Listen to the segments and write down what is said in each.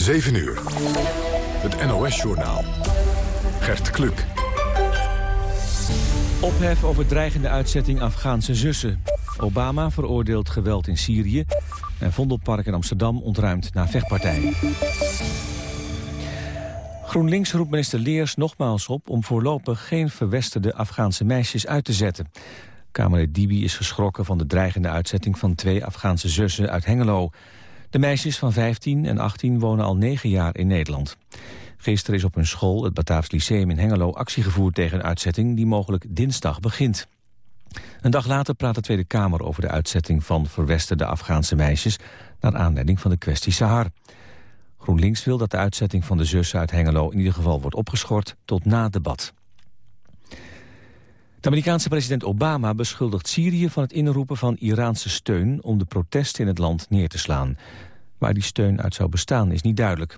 7 uur. Het NOS-journaal. Gert Kluk. Ophef over dreigende uitzetting Afghaanse zussen. Obama veroordeelt geweld in Syrië. En Vondelpark in Amsterdam ontruimt na vechtpartijen. GroenLinks roept minister Leers nogmaals op om voorlopig geen verwesterde Afghaanse meisjes uit te zetten. Kamerlid Dibi is geschrokken van de dreigende uitzetting van twee Afghaanse zussen uit Hengelo. De meisjes van 15 en 18 wonen al negen jaar in Nederland. Gisteren is op hun school, het Bataafs Lyceum in Hengelo, actie gevoerd tegen een uitzetting die mogelijk dinsdag begint. Een dag later praat de Tweede Kamer over de uitzetting van verwesterde Afghaanse meisjes naar aanleiding van de kwestie Sahar. GroenLinks wil dat de uitzetting van de zussen uit Hengelo in ieder geval wordt opgeschort tot na debat. De Amerikaanse president Obama beschuldigt Syrië van het inroepen van Iraanse steun om de protesten in het land neer te slaan. Waar die steun uit zou bestaan is niet duidelijk.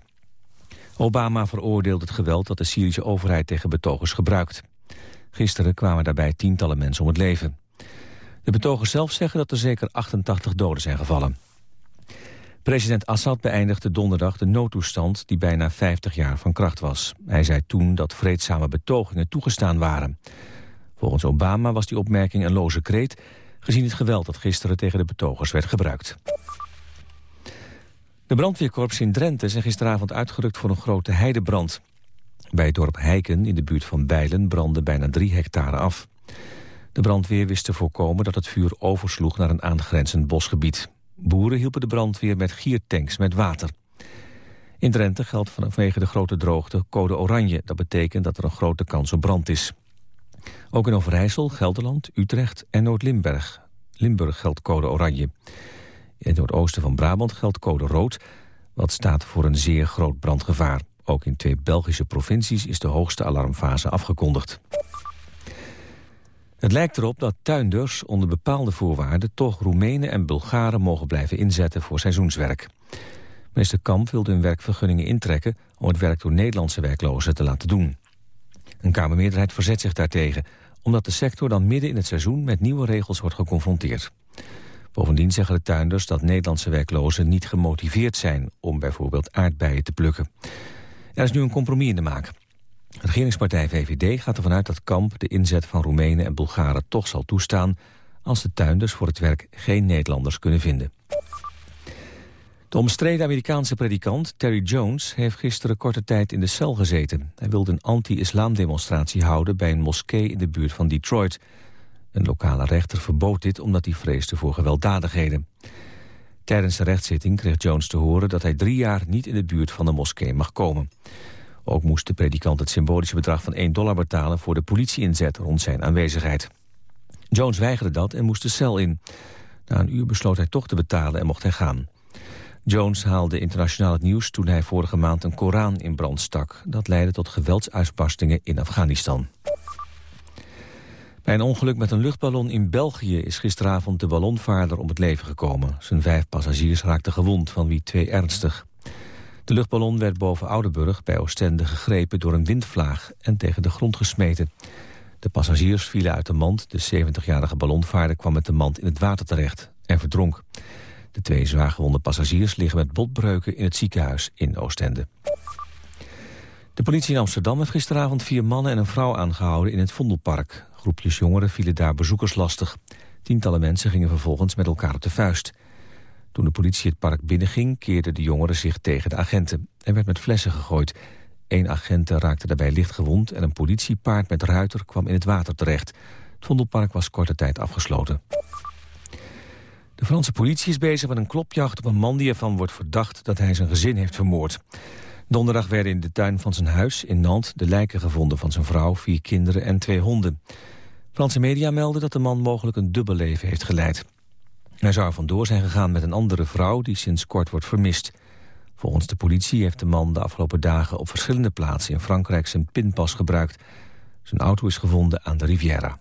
Obama veroordeelt het geweld dat de Syrische overheid tegen betogers gebruikt. Gisteren kwamen daarbij tientallen mensen om het leven. De betogers zelf zeggen dat er zeker 88 doden zijn gevallen. President Assad beëindigde donderdag de noodtoestand die bijna 50 jaar van kracht was. Hij zei toen dat vreedzame betogingen toegestaan waren. Volgens Obama was die opmerking een loze kreet... gezien het geweld dat gisteren tegen de betogers werd gebruikt. De brandweerkorps in Drenthe zijn gisteravond uitgerukt voor een grote heidebrand. Bij het dorp Heiken in de buurt van Bijlen brandde bijna drie hectare af. De brandweer wist te voorkomen dat het vuur oversloeg naar een aangrenzend bosgebied. Boeren hielpen de brandweer met giertanks met water. In Drenthe geldt vanwege de grote droogte code oranje. Dat betekent dat er een grote kans op brand is. Ook in Overijssel, Gelderland, Utrecht en Noord-Limburg Limburg geldt code oranje. In het noordoosten van Brabant geldt code rood... wat staat voor een zeer groot brandgevaar. Ook in twee Belgische provincies is de hoogste alarmfase afgekondigd. Het lijkt erop dat tuinders onder bepaalde voorwaarden... toch Roemenen en Bulgaren mogen blijven inzetten voor seizoenswerk. Minister Kamp wilde hun werkvergunningen intrekken... om het werk door Nederlandse werklozen te laten doen. Een Kamermeerderheid verzet zich daartegen... omdat de sector dan midden in het seizoen met nieuwe regels wordt geconfronteerd. Bovendien zeggen de tuinders dat Nederlandse werklozen niet gemotiveerd zijn... om bijvoorbeeld aardbeien te plukken. Er is nu een compromis in de maak. De regeringspartij VVD gaat ervan uit dat Kamp de inzet van Roemenen en Bulgaren toch zal toestaan... als de tuinders voor het werk geen Nederlanders kunnen vinden. De omstreden Amerikaanse predikant Terry Jones heeft gisteren korte tijd in de cel gezeten. Hij wilde een anti-islamdemonstratie houden bij een moskee in de buurt van Detroit. Een lokale rechter verbood dit omdat hij vreesde voor gewelddadigheden. Tijdens de rechtszitting kreeg Jones te horen dat hij drie jaar niet in de buurt van de moskee mag komen. Ook moest de predikant het symbolische bedrag van 1 dollar betalen voor de politieinzet rond zijn aanwezigheid. Jones weigerde dat en moest de cel in. Na een uur besloot hij toch te betalen en mocht hij gaan. Jones haalde internationaal het nieuws toen hij vorige maand een Koran in brand stak. Dat leidde tot geweldsuitbarstingen in Afghanistan. Bij een ongeluk met een luchtballon in België is gisteravond de ballonvaarder om het leven gekomen. Zijn vijf passagiers raakten gewond, van wie twee ernstig. De luchtballon werd boven Oudenburg bij Oostende gegrepen door een windvlaag en tegen de grond gesmeten. De passagiers vielen uit de mand. De 70-jarige ballonvaarder kwam met de mand in het water terecht en verdronk. De twee zwaargewonde passagiers liggen met botbreuken in het ziekenhuis in Oostende. De politie in Amsterdam heeft gisteravond vier mannen en een vrouw aangehouden in het Vondelpark. Groepjes jongeren vielen daar bezoekers lastig. Tientallen mensen gingen vervolgens met elkaar op de vuist. Toen de politie het park binnenging, keerden de jongeren zich tegen de agenten. Er werd met flessen gegooid. Eén agent raakte daarbij licht gewond en een politiepaard met ruiter kwam in het water terecht. Het Vondelpark was korte tijd afgesloten. De Franse politie is bezig met een klopjacht op een man die ervan wordt verdacht dat hij zijn gezin heeft vermoord. Donderdag werden in de tuin van zijn huis in Nantes de lijken gevonden van zijn vrouw, vier kinderen en twee honden. Franse media melden dat de man mogelijk een dubbel leven heeft geleid. Hij zou er vandoor zijn gegaan met een andere vrouw die sinds kort wordt vermist. Volgens de politie heeft de man de afgelopen dagen op verschillende plaatsen in Frankrijk zijn pinpas gebruikt. Zijn auto is gevonden aan de Riviera.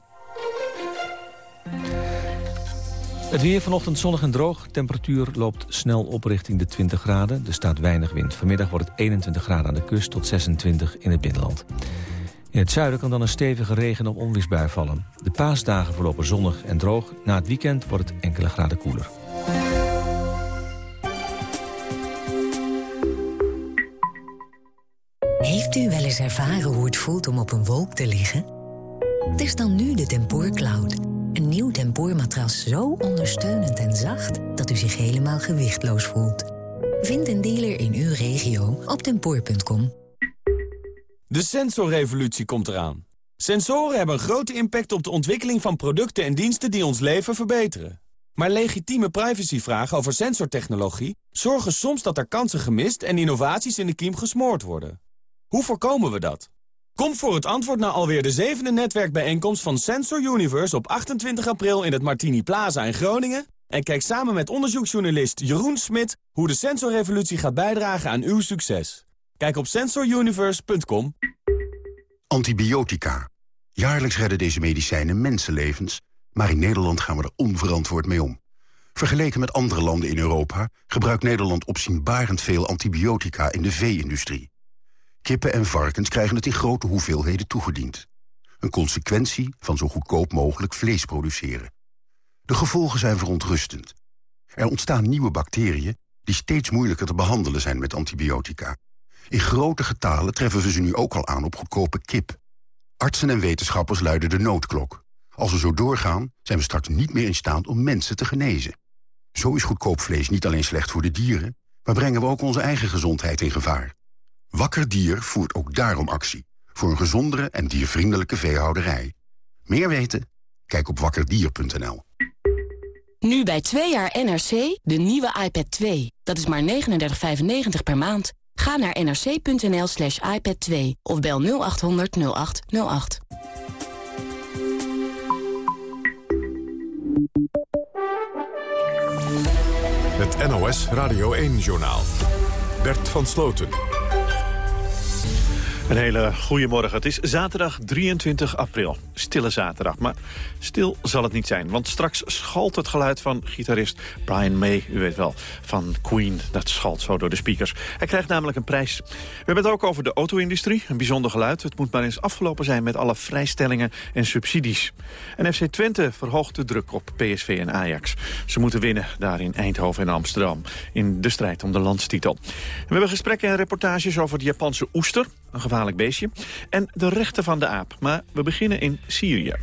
Het weer vanochtend zonnig en droog. Temperatuur loopt snel op richting de 20 graden. Er staat weinig wind. Vanmiddag wordt het 21 graden aan de kust tot 26 in het binnenland. In het zuiden kan dan een stevige regen- of onweersbui vallen. De paasdagen verlopen zonnig en droog. Na het weekend wordt het enkele graden koeler. Heeft u wel eens ervaren hoe het voelt om op een wolk te liggen? Test dan nu de Tempoor Cloud. Een nieuw tempoormatras zo ondersteunend en zacht... dat u zich helemaal gewichtloos voelt. Vind een dealer in uw regio op tempoor.com. De sensorrevolutie komt eraan. Sensoren hebben een grote impact op de ontwikkeling van producten en diensten die ons leven verbeteren. Maar legitieme privacyvragen over sensortechnologie zorgen soms dat er kansen gemist en innovaties in de kiem gesmoord worden. Hoe voorkomen we dat? Kom voor het antwoord naar alweer de zevende netwerkbijeenkomst van Sensor Universe op 28 april in het Martini Plaza in Groningen. En kijk samen met onderzoeksjournalist Jeroen Smit hoe de sensorrevolutie gaat bijdragen aan uw succes. Kijk op sensoruniverse.com. Antibiotica. Jaarlijks redden deze medicijnen mensenlevens, maar in Nederland gaan we er onverantwoord mee om. Vergeleken met andere landen in Europa gebruikt Nederland opzienbarend veel antibiotica in de vee-industrie. Kippen en varkens krijgen het in grote hoeveelheden toegediend. Een consequentie van zo goedkoop mogelijk vlees produceren. De gevolgen zijn verontrustend. Er ontstaan nieuwe bacteriën die steeds moeilijker te behandelen zijn met antibiotica. In grote getalen treffen we ze nu ook al aan op goedkope kip. Artsen en wetenschappers luiden de noodklok. Als we zo doorgaan, zijn we straks niet meer in staat om mensen te genezen. Zo is goedkoop vlees niet alleen slecht voor de dieren... maar brengen we ook onze eigen gezondheid in gevaar. Wakker Dier voert ook daarom actie. Voor een gezondere en diervriendelijke veehouderij. Meer weten? Kijk op wakkerdier.nl. Nu bij 2 jaar NRC de nieuwe iPad 2. Dat is maar 39,95 per maand. Ga naar nrc.nl slash iPad 2 of bel 0800 0808. Het NOS Radio 1-journaal. Bert van Sloten. Een hele goede morgen. Het is zaterdag 23 april. Stille zaterdag, maar stil zal het niet zijn. Want straks schalt het geluid van gitarist Brian May, u weet wel, van Queen. Dat schalt zo door de speakers. Hij krijgt namelijk een prijs. We hebben het ook over de auto-industrie. Een bijzonder geluid. Het moet maar eens afgelopen zijn met alle vrijstellingen en subsidies. En FC Twente verhoogt de druk op PSV en Ajax. Ze moeten winnen daar in Eindhoven en Amsterdam. In de strijd om de landstitel. we hebben gesprekken en reportages over de Japanse oester een gevaarlijk beestje. En de rechten van de aap. Maar we beginnen in Syrië.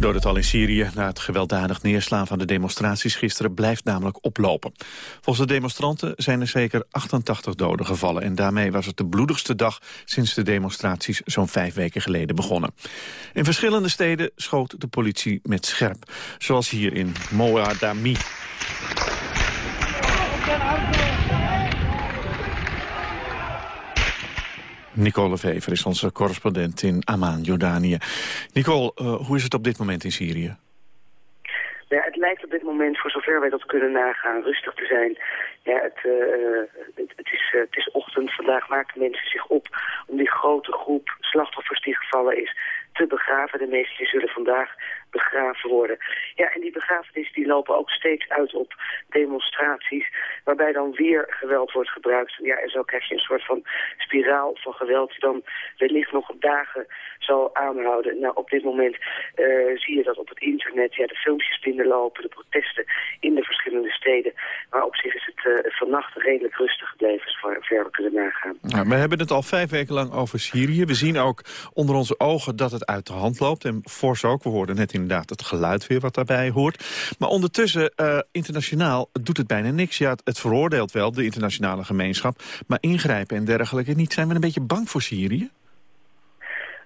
Dodental in Syrië na het gewelddadig neerslaan van de demonstraties gisteren blijft namelijk oplopen. Volgens de demonstranten zijn er zeker 88 doden gevallen en daarmee was het de bloedigste dag sinds de demonstraties zo'n vijf weken geleden begonnen. In verschillende steden schoot de politie met scherp, zoals hier in Moadami. Nicole Vever is onze correspondent in Amman, Jordanië. Nicole, uh, hoe is het op dit moment in Syrië? Het lijkt op dit moment, voor zover wij dat kunnen nagaan, rustig te zijn. Ja, het, uh, het, is, uh, het is ochtend. Vandaag maken mensen zich op om die grote groep slachtoffers die gevallen is te begraven. De meesten zullen vandaag begraven worden. Ja, en die begrafenissen die lopen ook steeds uit op demonstraties... waarbij dan weer geweld wordt gebruikt. Ja, en zo krijg je een soort van spiraal van geweld... die dan wellicht nog dagen zal aanhouden. Nou, op dit moment uh, zie je dat op het internet... Ja, de filmpjes binnenlopen, de protesten in de verschillende steden. Maar op zich is het uh, vannacht redelijk rustig gebleven... voor ver we kunnen nagaan. Nou, we hebben het al vijf weken lang over Syrië. We zien ook onder onze ogen dat het uit de hand loopt. En fors ook, we hoorden net inderdaad het geluid weer wat daarbij hoort. Maar ondertussen, uh, internationaal, doet het bijna niks. Ja, het, veroordeelt wel de internationale gemeenschap. Maar ingrijpen en dergelijke niet. Zijn we een beetje bang voor Syrië?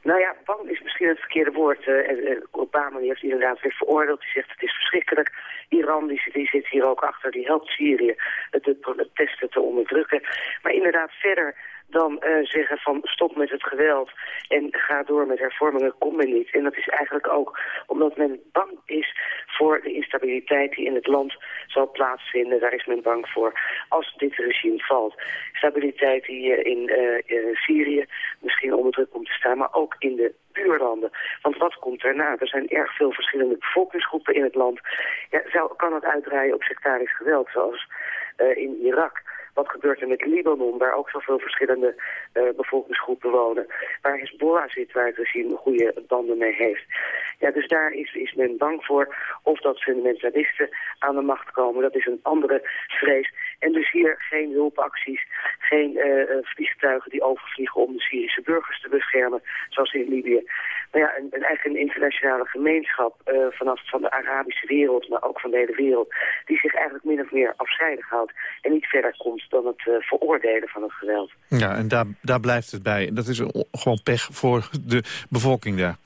Nou ja, bang is misschien het verkeerde woord. Uh, Obama heeft inderdaad weer veroordeeld. Die zegt het is verschrikkelijk. Iran die, die zit hier ook achter. Die helpt Syrië het protesten te onderdrukken. Maar inderdaad verder dan uh, zeggen van stop met het geweld en ga door met hervormingen, kom men niet. En dat is eigenlijk ook omdat men bang is voor de instabiliteit die in het land zal plaatsvinden. Daar is men bang voor als dit regime valt. Stabiliteit die uh, in uh, Syrië misschien onder druk komt te staan, maar ook in de buurlanden. Want wat komt daarna? Er zijn erg veel verschillende bevolkingsgroepen in het land. Ja, zou, kan het uitdraaien op sectarisch geweld, zoals in Irak? Wat gebeurt er met Libanon, waar ook zoveel verschillende uh, bevolkingsgroepen wonen. Waar Hezbollah zit, waar het regime goede banden mee heeft. Ja, dus daar is, is men bang voor of dat fundamentalisten aan de macht komen. Dat is een andere vrees En dus hier geen hulpacties, geen vliegtuigen die overvliegen om de Syrische burgers te beschermen, zoals in Libië. Maar ja, een, een, eigenlijk een internationale gemeenschap vanaf van de Arabische wereld, maar ook van de hele wereld, die zich eigenlijk min of meer afzijdig houdt en niet verder komt dan het veroordelen van het geweld. Ja, en daar, daar blijft het bij. Dat is gewoon pech voor de bevolking daar.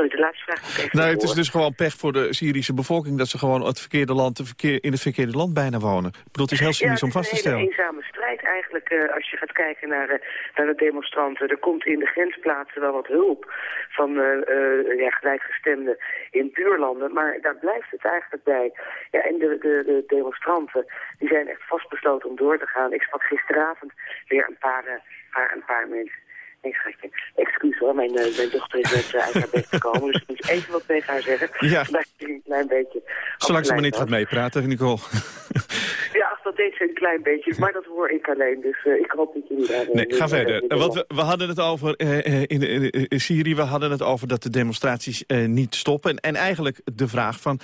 Sorry, de laatste vraag even Nee, het is dus gewoon pech voor de Syrische bevolking... dat ze gewoon het verkeerde land, het verkeer, in het verkeerde land bijna wonen. Ik bedoel, het is heel cynisch om vast te stellen. het is een eenzame strijd eigenlijk uh, als je gaat kijken naar, uh, naar de demonstranten. Er komt in de grensplaatsen wel wat hulp van uh, ja, gelijkgestemden in buurlanden. Maar daar blijft het eigenlijk bij. Ja, en de, de, de demonstranten die zijn echt vastbesloten om door te gaan. Ik sprak gisteravond weer een paar, paar, een paar mensen. Nee, schatje. Excuus hoor, mijn, uh, mijn dochter is net uh, uit haar bed gekomen. dus ik moet even wat tegen haar zeggen. Ja. een klein beetje. Zolang ze maar niet gaat meepraten, Nicole. ja, dat deed ze een klein beetje. Maar dat hoor ik alleen. Dus uh, ik hoop dat jullie daar... Nee, ga verder. Want we, we, hadden het over in, in, in, Syrië. We hadden het over dat de demonstraties niet stoppen. En, en eigenlijk de vraag van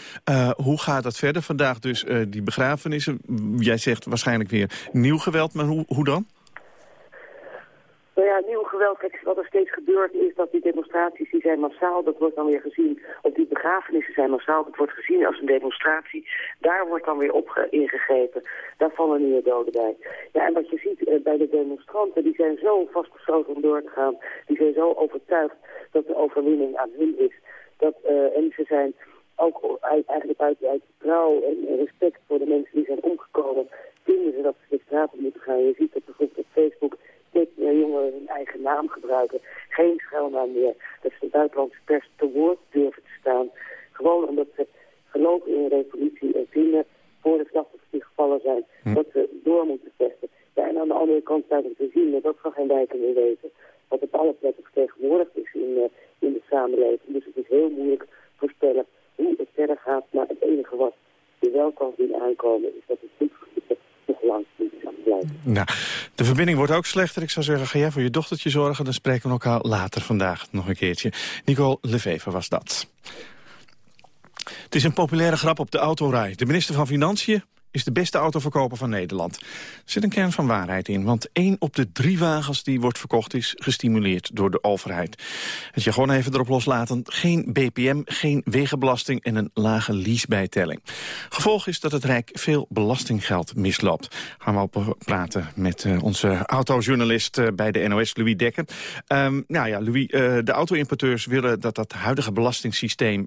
hoe gaat dat verder? Vandaag dus die begrafenissen. Jij zegt waarschijnlijk weer nieuw geweld. Maar hoe, hoe dan? Nieuw geweld, kijk, wat er steeds gebeurt is dat die demonstraties, die zijn massaal, dat wordt dan weer gezien, of die begrafenissen zijn massaal, dat wordt gezien als een demonstratie. Daar wordt dan weer op ingegrepen. Daar vallen nieuwe doden bij. Ja, en wat je ziet eh, bij de demonstranten, die zijn zo vastbesloten om door te gaan, die zijn zo overtuigd dat de overwinning aan hun is. Dat, uh, en ze zijn ook eigenlijk uit, uit trouw en respect voor de mensen die zijn omgekomen, vinden ze dat ze de straat op moeten gaan. Je ziet dat bijvoorbeeld op Facebook meer jongeren hun eigen naam gebruiken. Geen schuilnaam meer. Dat ze de buitenlandse pers te woord durven te staan. Gewoon omdat ze geloven in een revolutie en vinden voor de slachtoffers die gevallen zijn, hm. dat ze door moeten vechten. Ja, en aan de andere kant staat het te zien dat dat van geen wijken meer weten. Wat op alle plekken vertegenwoordigd is in, uh, in de samenleving. Dus het is heel moeilijk voorspellen hoe het verder gaat. Maar het enige wat je wel kan zien aankomen is dat het niet nog lang nou, de verbinding wordt ook slechter. Ik zou zeggen, ga jij voor je dochtertje zorgen. Dan spreken we elkaar later vandaag nog een keertje. Nicole Lefever was dat. Het is een populaire grap op de autorij. De minister van Financiën is de beste autoverkoper van Nederland. Er zit een kern van waarheid in, want één op de drie wagens die wordt verkocht is gestimuleerd door de overheid. Het je gewoon even erop loslaten, geen BPM, geen wegenbelasting en een lage leasebijtelling. Gevolg is dat het Rijk veel belastinggeld misloopt. Gaan we op praten met uh, onze autojournalist uh, bij de NOS, Louis Dekker. Um, nou ja, Louis, uh, de auto-importeurs willen dat dat huidige belastingssysteem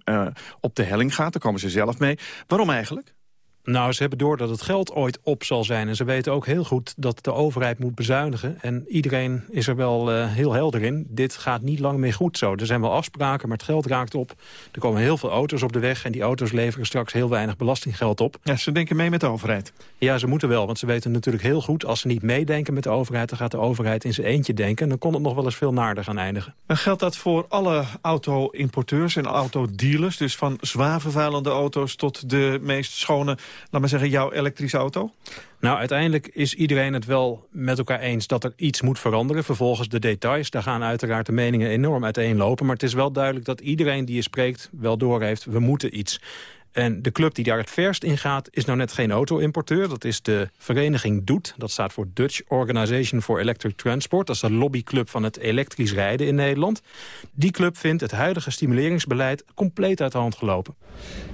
op de helling gaat. Daar komen ze zelf mee. Waarom eigenlijk? Nou, ze hebben door dat het geld ooit op zal zijn. En ze weten ook heel goed dat de overheid moet bezuinigen. En iedereen is er wel uh, heel helder in. Dit gaat niet lang meer goed zo. Er zijn wel afspraken, maar het geld raakt op. Er komen heel veel auto's op de weg. En die auto's leveren straks heel weinig belastinggeld op. Ja, ze denken mee met de overheid. Ja, ze moeten wel. Want ze weten natuurlijk heel goed... als ze niet meedenken met de overheid... dan gaat de overheid in zijn eentje denken. En dan kon het nog wel eens veel naarder gaan eindigen. En geldt dat voor alle auto-importeurs en autodealers? Dus van zwaar vervuilende auto's tot de meest schone laat maar zeggen, jouw elektrische auto? Nou, uiteindelijk is iedereen het wel met elkaar eens dat er iets moet veranderen. Vervolgens de details, daar gaan uiteraard de meningen enorm uiteenlopen. Maar het is wel duidelijk dat iedereen die je spreekt wel doorheeft, we moeten iets. En de club die daar het verst in gaat is nou net geen auto-importeur. Dat is de vereniging DOET. Dat staat voor Dutch Organization for Electric Transport. Dat is de lobbyclub van het elektrisch rijden in Nederland. Die club vindt het huidige stimuleringsbeleid compleet uit de hand gelopen.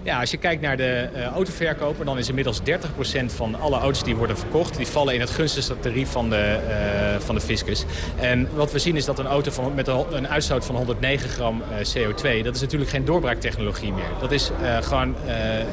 Ja, als je kijkt naar de uh, autoverkoper, dan is inmiddels 30% van alle auto's die worden verkocht... die vallen in het gunstigste tarief van de, uh, van de fiscus. En wat we zien is dat een auto van, met een, uitstoot van 109 gram eh, CO2... dat is natuurlijk geen doorbraaktechnologie meer. Dat is gewoon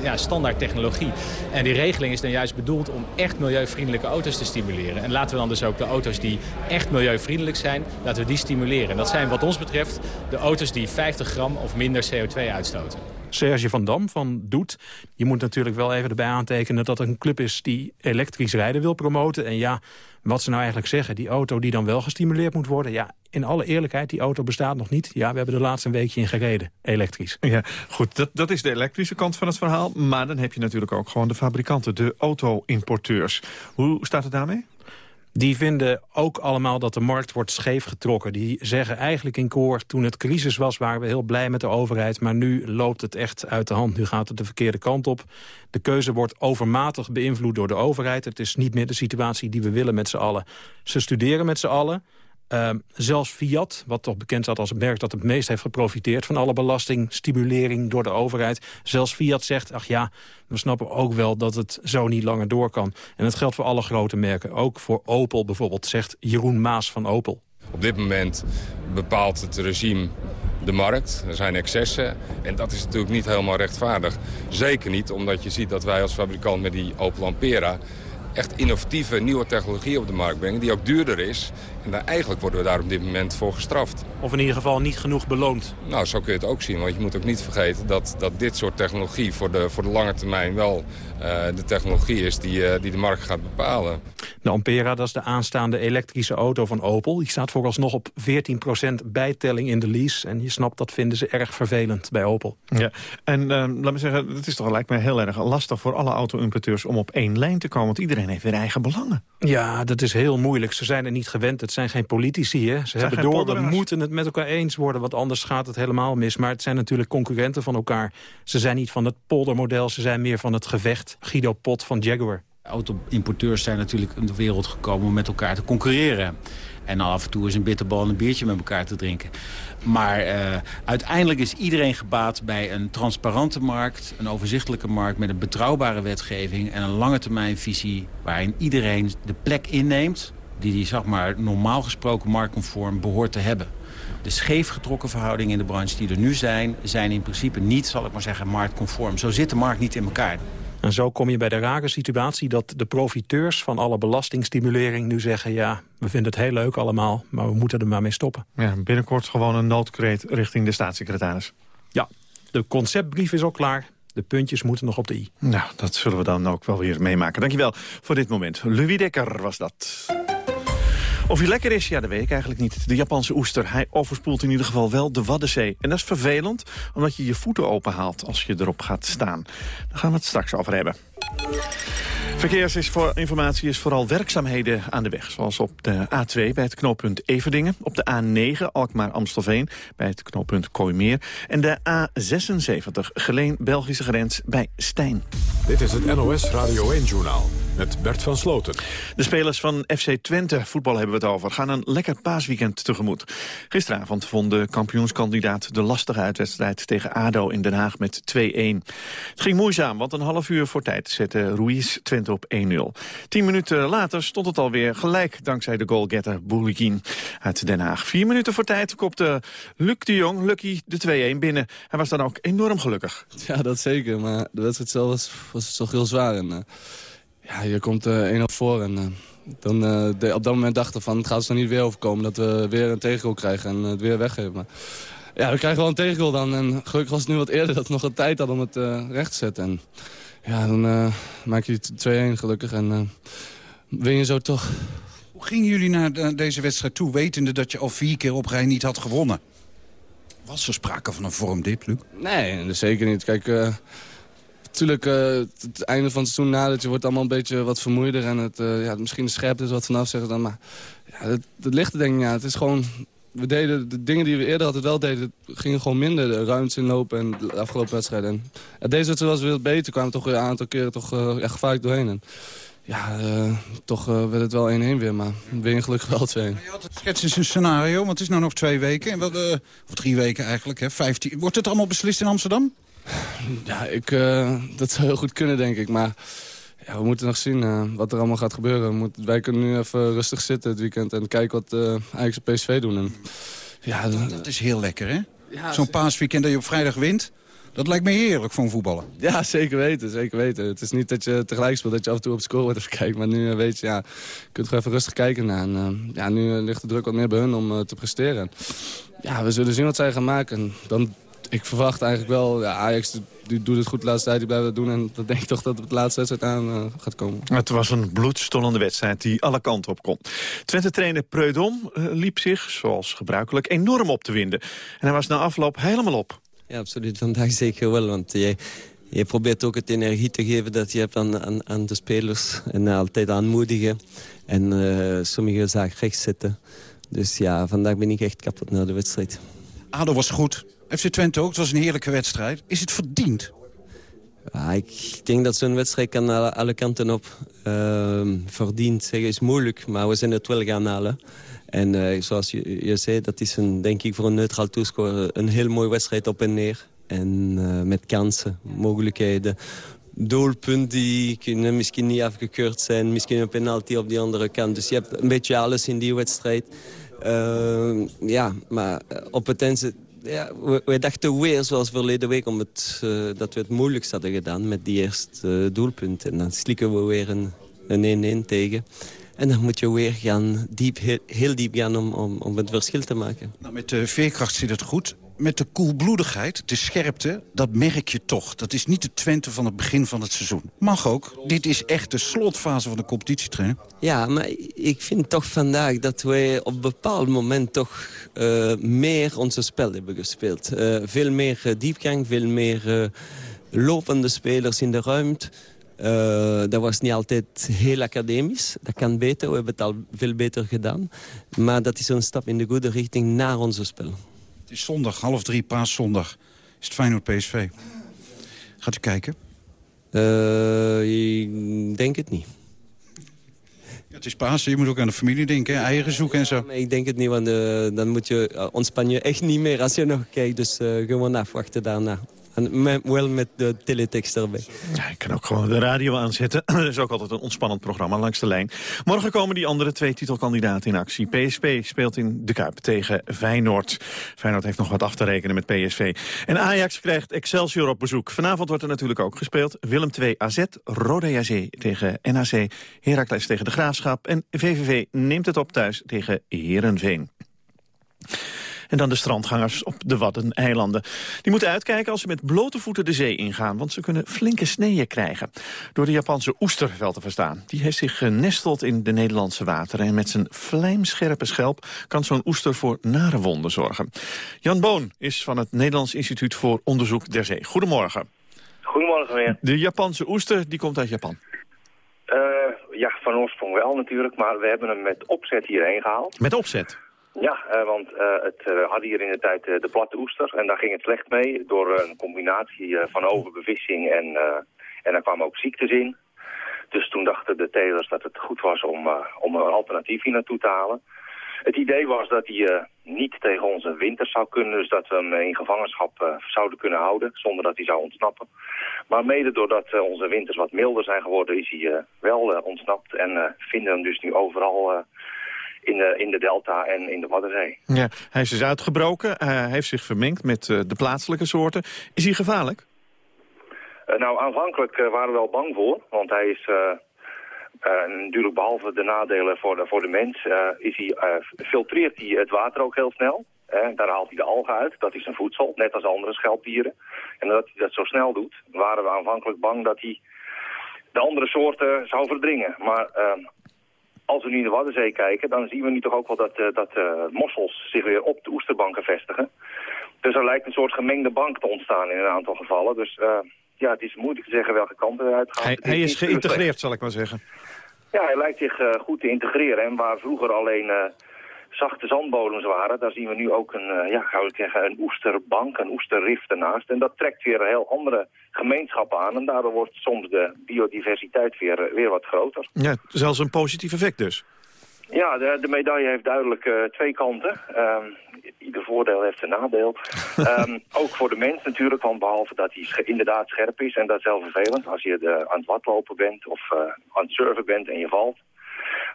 ja, standaard technologie. En die regeling is dan juist bedoeld om echt milieuvriendelijke auto's te stimuleren. En laten we dan dus ook de auto's die echt milieuvriendelijk zijn, laten we die stimuleren. En dat zijn wat ons betreft de auto's die 50 gram of minder CO2 uitstoten. Serge van Dam van Doet. Je moet natuurlijk wel even erbij aantekenen dat er een club is die elektrisch rijden wil promoten. En ja, wat ze nou eigenlijk zeggen, die auto die dan wel gestimuleerd moet worden... ja, in alle eerlijkheid, die auto bestaat nog niet. Ja, we hebben de laatste een weekje in gereden, elektrisch. Ja, goed, dat, dat is de elektrische kant van het verhaal. Maar dan heb je natuurlijk ook gewoon de fabrikanten, de auto-importeurs. Hoe staat het daarmee? Die vinden ook allemaal dat de markt wordt scheef getrokken. Die zeggen eigenlijk in koor, toen het crisis was... waren we heel blij met de overheid, maar nu loopt het echt uit de hand. Nu gaat het de verkeerde kant op. De keuze wordt overmatig beïnvloed door de overheid. Het is niet meer de situatie die we willen met z'n allen. Ze studeren met z'n allen. Ehm, zelfs Fiat, wat toch bekend staat als het merk dat het meest heeft geprofiteerd... van alle belastingstimulering door de overheid. Zelfs Fiat zegt, ach ja, we snappen ook wel dat het zo niet langer door kan. En dat geldt voor alle grote merken. Ook voor Opel bijvoorbeeld, zegt Jeroen Maas van Opel. Op dit moment bepaalt het regime de markt. Er zijn excessen en dat is natuurlijk niet helemaal rechtvaardig. Zeker niet omdat je ziet dat wij als fabrikant met die Opel Ampera echt innovatieve nieuwe technologie op de markt brengen... die ook duurder is. En daar, eigenlijk worden we daar op dit moment voor gestraft. Of in ieder geval niet genoeg beloond. Nou, zo kun je het ook zien. Want je moet ook niet vergeten dat, dat dit soort technologie... voor de, voor de lange termijn wel uh, de technologie is die, uh, die de markt gaat bepalen. De Ampera, dat is de aanstaande elektrische auto van Opel. Die staat vooralsnog op 14% bijtelling in de lease. En je snapt, dat vinden ze erg vervelend bij Opel. Ja, en uh, laat me zeggen, het is toch lijkt mij heel erg lastig voor alle auto-importeurs... om op één lijn te komen, want iedereen heeft weer eigen belangen. Ja, dat is heel moeilijk. Ze zijn er niet gewend. Het zijn geen politici, hè. Ze hebben door, we moeten het met elkaar eens worden... want anders gaat het helemaal mis. Maar het zijn natuurlijk concurrenten van elkaar. Ze zijn niet van het poldermodel, ze zijn meer van het gevecht. Guido Pot van Jaguar. Auto-importeurs zijn natuurlijk in de wereld gekomen om met elkaar te concurreren. En af en toe is een bitterbal en een biertje met elkaar te drinken. Maar uh, uiteindelijk is iedereen gebaat bij een transparante markt... een overzichtelijke markt met een betrouwbare wetgeving... en een lange termijn visie waarin iedereen de plek inneemt... die die zeg maar, normaal gesproken marktconform behoort te hebben. De scheefgetrokken verhoudingen in de branche die er nu zijn... zijn in principe niet, zal ik maar zeggen, marktconform. Zo zit de markt niet in elkaar. En zo kom je bij de rare situatie dat de profiteurs van alle belastingstimulering nu zeggen... ja, we vinden het heel leuk allemaal, maar we moeten er maar mee stoppen. Ja, binnenkort gewoon een noodkreet richting de staatssecretaris. Ja, de conceptbrief is al klaar. De puntjes moeten nog op de i. Nou, dat zullen we dan ook wel weer meemaken. Dankjewel voor dit moment. Louis Dekker was dat. Of hij lekker is, ja, dat weet ik eigenlijk niet. De Japanse oester, hij overspoelt in ieder geval wel de Waddenzee. En dat is vervelend, omdat je je voeten openhaalt als je erop gaat staan. Daar gaan we het straks over hebben. Verkeersinformatie is vooral werkzaamheden aan de weg. Zoals op de A2 bij het knooppunt Everdingen. Op de A9 Alkmaar-Amstelveen bij het knooppunt Kooimeer. En de A76 Geleen-Belgische grens bij Stijn. Dit is het NOS Radio 1-journaal met Bert van Sloten. De spelers van FC Twente, voetbal hebben we het over, gaan een lekker paasweekend tegemoet. Gisteravond vond de kampioenskandidaat de lastige uitwedstrijd tegen ADO in Den Haag met 2-1. Het ging moeizaam, want een half uur voor tijd zette Ruiz Twente op 1-0. Tien minuten later stond het alweer gelijk dankzij de goalgetter Boulikin uit Den Haag. Vier minuten voor tijd kopte Luc de Jong, Lucky, de 2-1 binnen. Hij was dan ook enorm gelukkig. Ja, dat zeker, maar de wedstrijd zelf was, was toch heel zwaar. En, uh, ja, je komt uh, 1-0 voor en... Uh, dan, uh, de, op dat moment dachten van het gaat ons nog niet weer overkomen. Dat we weer een tegengoal krijgen en het weer weggeven. Maar ja, we krijgen wel een tegengoal dan. En gelukkig was het nu wat eerder dat we nog een tijd hadden om het recht te zetten. En ja, dan maak je het 2-1 gelukkig en win je zo toch. Hoe gingen jullie naar de, deze wedstrijd toe, wetende dat je al vier keer op rij niet had gewonnen? Was er sprake van een vormdip, Luc? Nee, zeker niet. Kijk, natuurlijk uh, het einde van het seizoen nadat je wordt allemaal een beetje wat vermoeider. En het, ja, misschien de scherpte is wat vanaf zeggen dan. Maar ja, het ligt er denk ik ja, Het is gewoon we deden de dingen die we eerder altijd wel deden, gingen gewoon minder. De ruimtes inlopen en de afgelopen wedstrijden. En deze wedstrijd was weer beter, kwamen toch weer een aantal keren toch, uh, ja, gevaarlijk doorheen. En, ja, uh, toch uh, werd het wel 1-1 weer, maar weer gelukkig wel 2 Je had het schets is een scenario, want het is nu nog twee weken. En wat, of drie weken eigenlijk, hè, 15. Wordt het allemaal beslist in Amsterdam? Ja, ik, dat zou heel goed kunnen, denk ik. Maar ja, we moeten nog zien uh, wat er allemaal gaat gebeuren. We moeten, wij kunnen nu even rustig zitten het weekend en kijken wat uh, eigenlijk de PSV doen. En, ja, dat, dat, is heel lekker, hè? Ja, Zo'n paasweekend dat je op vrijdag wint. Dat lijkt me heerlijk voor een voetballer. Ja, zeker weten, zeker weten. Het is niet dat je tegelijk speelt, dat je af en toe op het score wordt even kijkt. Maar nu uh, weet je, ja, je kunt gewoon even rustig kijken naar. En, ja, nu ligt de druk wat meer bij hun om te presteren. Ja, we zullen zien wat zij gaan maken. Dan ik verwacht eigenlijk wel, ja, Ajax die doet het goed de laatste tijd, die blijft het doen. En dat denk ik toch dat het de laatste wedstrijd aan uh, gaat komen. Het was een bloedstollende wedstrijd die alle kanten op kon. Twente-trainer Preudom uh, liep zich, zoals gebruikelijk, enorm op te winden. En hij was na afloop helemaal op. Ja, absoluut. Vandaag zeker wel, want je, je probeert ook het energie te geven dat je hebt aan, aan, aan de spelers. En altijd aanmoedigen. En uh, sommige zaken recht zetten. Dus ja, vandaag ben ik echt kapot na de wedstrijd. ADO was goed. FC Twente ook. Het was een heerlijke wedstrijd. Is het verdiend? Ja, ik denk dat zo'n wedstrijd kan alle, kanten op. Uh, verdiend zeggen is moeilijk, maar we zijn het wel gaan halen. En uh, zoals je, je zei, dat is een, denk ik voor een neutraal toescorer een heel mooie wedstrijd op en neer. En uh, met kansen, mogelijkheden. Doelpunten die kunnen misschien niet afgekeurd zijn. Misschien een penalty op die andere kant. Dus je hebt een beetje alles in die wedstrijd. Uh, ja, maar op het einde... Ja, dachten weer, zoals verleden week, om het, uh, dat we het moeilijkst hadden gedaan met die eerste uh, doelpunt. En dan slikken we weer een 1-1 tegen. En dan moet je weer gaan diep, heel, diep gaan om, om, om het verschil te maken. Nou, met de veerkracht zit het goed. Met de koelbloedigheid, de scherpte, dat merk je toch. Dat is niet de Twente van het begin van het seizoen. Mag ook. Dit is echt de slotfase van de competitietrainer. Ja, maar ik vind toch vandaag dat wij op een bepaald moment toch uh, meer onze spel hebben gespeeld. Uh, veel meer uh, diepgang, veel meer lopende spelers in de ruimte. Dat was niet altijd heel academisch. Dat kan beter, we hebben het al veel beter gedaan. Maar dat is een stap in de goede richting naar onze spel. Is zondag, half drie, paaszondag. Is het Feyenoord PSV? Gaat u kijken? Uh, ik denk het niet. Ja, het is Pasen, je moet ook aan de familie denken, eieren zoeken en zo. Ik denk het niet, want uh, dan moet je, ontspan je echt niet meer als je nog kijkt. Dus gewoon afwachten daarna. En wel met de teletext erbij. Ja, ik kan ook gewoon de radio aanzetten. Dat is ook altijd een ontspannend programma langs de lijn. Morgen komen die andere twee titelkandidaten in actie. PSV speelt in de Kuip tegen Feyenoord. Feyenoord heeft nog wat af te rekenen met PSV. En Ajax krijgt Excelsior op bezoek. Vanavond wordt er natuurlijk ook gespeeld. Willem 2 AZ, Roda JC tegen NAC, Heracles tegen de Graafschap... en VVV neemt het op thuis tegen Herenveen. En dan de strandgangers op de Waddeneilanden. Die moeten uitkijken als ze met blote voeten de zee ingaan... want ze kunnen flinke sneeën krijgen. Door de Japanse oester wel te verstaan. Die heeft zich genesteld in de Nederlandse wateren... en met zijn vlijmscherpe schelp kan zo'n oester voor nare wonden zorgen. Jan Boon is van het Nederlands Instituut voor Onderzoek der Zee. Goedemorgen. Goedemorgen weer. De Japanse oester die komt uit Japan. Uh, ja, van oorsprong wel natuurlijk, maar we hebben hem met opzet hierheen gehaald. Met opzet? Ja, uh, want uh, het uh, had hier in de tijd de platte oester en daar ging het slecht mee door een combinatie van overbevissing en, en daar kwamen ook ziektes in. Dus toen dachten de telers dat het goed was om, om een alternatief hier naartoe te halen. Het idee was dat hij niet tegen onze winters zou kunnen, dus dat we hem in gevangenschap zouden kunnen houden zonder dat hij zou ontsnappen. Maar mede doordat onze winters wat milder zijn geworden is hij wel ontsnapt en vinden hem dus nu overal in de, in de delta en in de Waddenzee. Ja, hij is dus uitgebroken. Hij heeft zich vermengd met uh, de plaatselijke soorten. Is hij gevaarlijk? Uh, nou, aanvankelijk uh, waren we wel bang voor. Want hij is natuurlijk behalve de nadelen voor de, voor de mens... is hij, filtreert hij het water ook heel snel. daar haalt hij de algen uit. Dat is zijn voedsel, net als andere schelpdieren. En dat hij dat zo snel doet, waren we aanvankelijk bang dat hij de andere soorten zou verdringen. Maar als we nu in de Waddenzee kijken, dan zien we nu toch ook wel dat, uh, dat uh, mossels zich weer op de oesterbanken vestigen. Dus er lijkt een soort gemengde bank te ontstaan in een aantal gevallen. Dus uh, ja, het is moeilijk te zeggen welke kant eruit gaat. Hij, hij is geïntegreerd, zal ik maar zeggen. Ja, hij lijkt zich goed te integreren. En waar vroeger alleen zachte zandbodems waren, daar zien we nu ook een, ja, zou ik zeggen, een oesterbank, een oesterrif ernaast. En dat trekt weer heel andere gemeenschappen aan. En daardoor wordt soms de biodiversiteit weer, weer wat groter. Ja, zelfs een positief effect dus. Ja, de, de medaille heeft duidelijk uh, twee kanten. Um, ieder voordeel heeft een nadeel. um, ook voor de mens natuurlijk, want behalve dat hij inderdaad scherp is... en dat is heel vervelend als je de, aan het watlopen bent of uh, aan het surfen bent en je valt...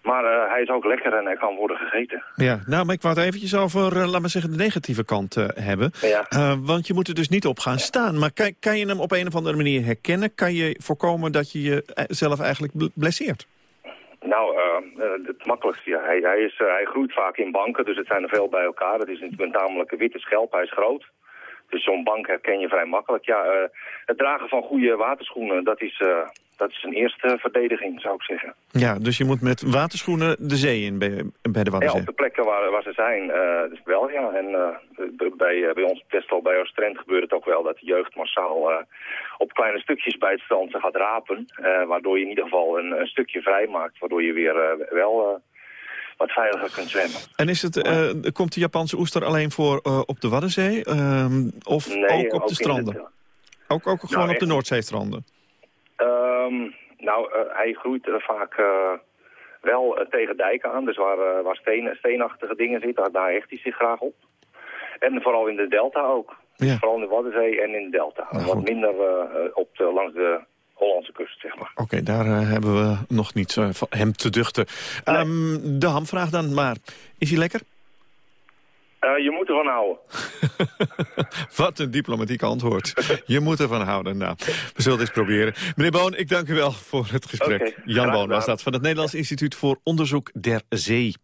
Maar uh, hij is ook lekker en hij kan worden gegeten. Ja, nou, maar ik wou het eventjes over, uh, laat maar zeggen, de negatieve kant uh, hebben. Ja. want je moet er dus niet op gaan staan. Maar kan, kan je hem op een of andere manier herkennen? Kan je voorkomen dat je jezelf eigenlijk blesseert? Nou, het makkelijkste, ja. Hij, hij, is, hij groeit vaak in banken, dus het zijn er veel bij elkaar. Het is een tamelijk witte schelp, hij is groot. Dus zo'n bank herken je vrij makkelijk. Ja, eh, het dragen van goede waterschoenen, dat is, eh, dat is een eerste verdediging, zou ik zeggen. Ja, dus je moet met waterschoenen de zee in bij, bij de Ja, Waddenzee. op de plekken waar, waar ze zijn, dus wel ja. En bij, bij ons best wel bij Oostrend gebeurt het ook wel dat de jeugd massaal op kleine stukjes bij het strand gaat rapen. waardoor je in ieder geval een, een stukje vrij maakt, waardoor je weer wel wat veiliger kunt zwemmen. En is het, eh, komt de Japanse oester alleen voor eh, op de Waddenzee? ehm, of Nee, ook op ook de stranden? de- Ook, ook gewoon Nou, op de Noordzeestranden? Ehm, nou, eh, hij groeit vaak wel tegen dijken aan. Dus waar, waar steen, steenachtige dingen zitten, daar, daar hecht hij zich graag op. En vooral in de delta ook. Vooral in de Waddenzee en in de delta. Wat minder op de, langs de Hollandse kust, zeg maar. Oké, daar eh, hebben we nog niet eh, van hem te duchten. Ehm, de hamvraag dan maar. Is hij lekker? Eh, je moet ervan houden. Wat een diplomatiek antwoord. Je moet ervan houden. Nou, we zullen het eens proberen. Meneer Boon, ik dank u wel voor het gesprek. Jan Boon was dat van het Nederlands Instituut voor Onderzoek der Zee.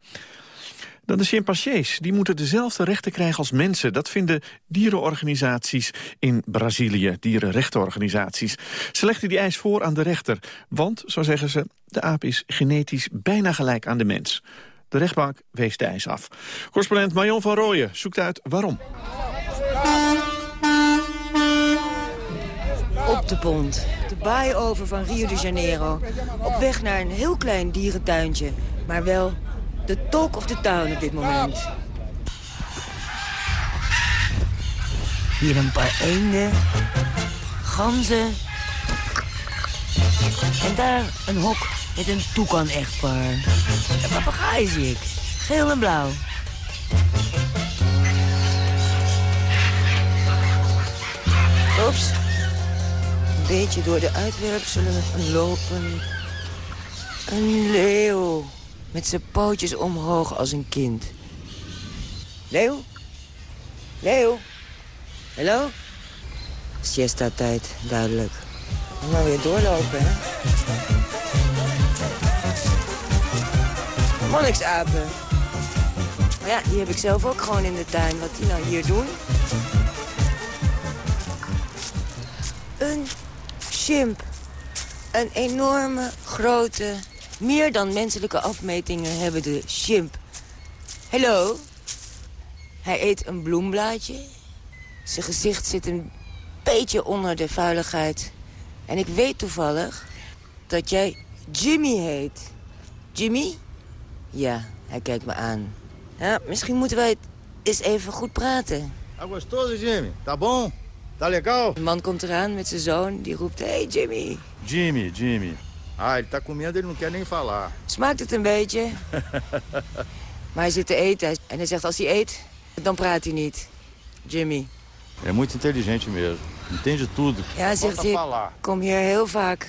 Dan de chimpansees. Die moeten dezelfde rechten krijgen als mensen. Dat vinden dierenorganisaties in Brazilië, dierenrechtenorganisaties. Ze legden die eis voor aan de rechter. Want, zo zeggen ze, de aap is genetisch bijna gelijk aan de mens. De rechtbank wees de eis af. Correspondent Marion van Rooyen zoekt uit waarom. Op de pont, de baaiover van Rio de Janeiro. Op weg naar een heel klein dierentuintje. Maar wel de talk of the town op dit moment. Hier een paar eenden, ganzen. En daar een hok met een toekan-echtpaar. Een papegaai zie ik, geel en blauw. Oeps. Een beetje door de uitwerpselen lopen. Een leeuw. Met zijn pootjes omhoog als een kind. Leeuw? Leeuw? Hallo? Siesta-tijd, duidelijk. Maar weer doorlopen, hè? Monniksapen. Ja, die heb ik zelf ook gewoon in de tuin. Wat die nou hier doen? Een chimp. Een enorme, grote, meer dan menselijke afmetingen hebben de chimp. Hallo? Hij eet een bloemblaadje. Zijn gezicht zit een beetje onder de vuiligheid. En ik weet toevallig dat jij Jimmy heet. Jimmy? Ja, hij kijkt me aan. Ja, misschien moeten wij het eens even goed praten. Tá gostoso, Jimmy? Tá bom? Tá legal? De man komt eraan met zijn zoon, die roept... Hey Jimmy, Jimmy, Jimmy. Ah, ele tá comendo, ele não quer nem falar. smaakt het een beetje? Maar hij zit te eten en hij zegt als hij eet, dan praat hij niet. Jimmy. É muito inteligente mesmo. Entende tudo. Ja, zegt hij, a ik falar. kom hier heel vaak.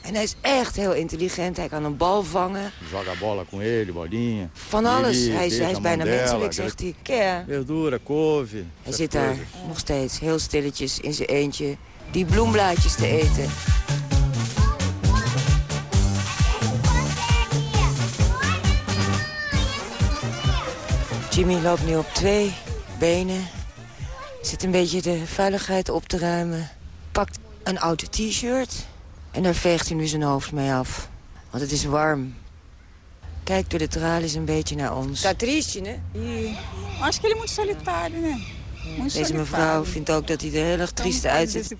En hij is echt heel intelligent. Hij kan een bal vangen. Joga bola com ele, bolinha. Van alles. Ele Hij is, hij is bijna mão dela, menselijk, zegt hij. Verdura, couve. Hij zit daar nog steeds heel stilletjes in zijn eentje die bloemblaadjes te eten. Jimmy loopt nu op twee benen. Zit een beetje de vuiligheid op te ruimen. Pakt een oud t-shirt. En daar veegt hij nu zijn hoofd mee af. Want het is warm. Kijkt door de tralies een beetje naar ons. Tá triste, né? Acho que ele muito solitário, né? Deze mevrouw vindt ook dat hij er heel erg triest uitziet.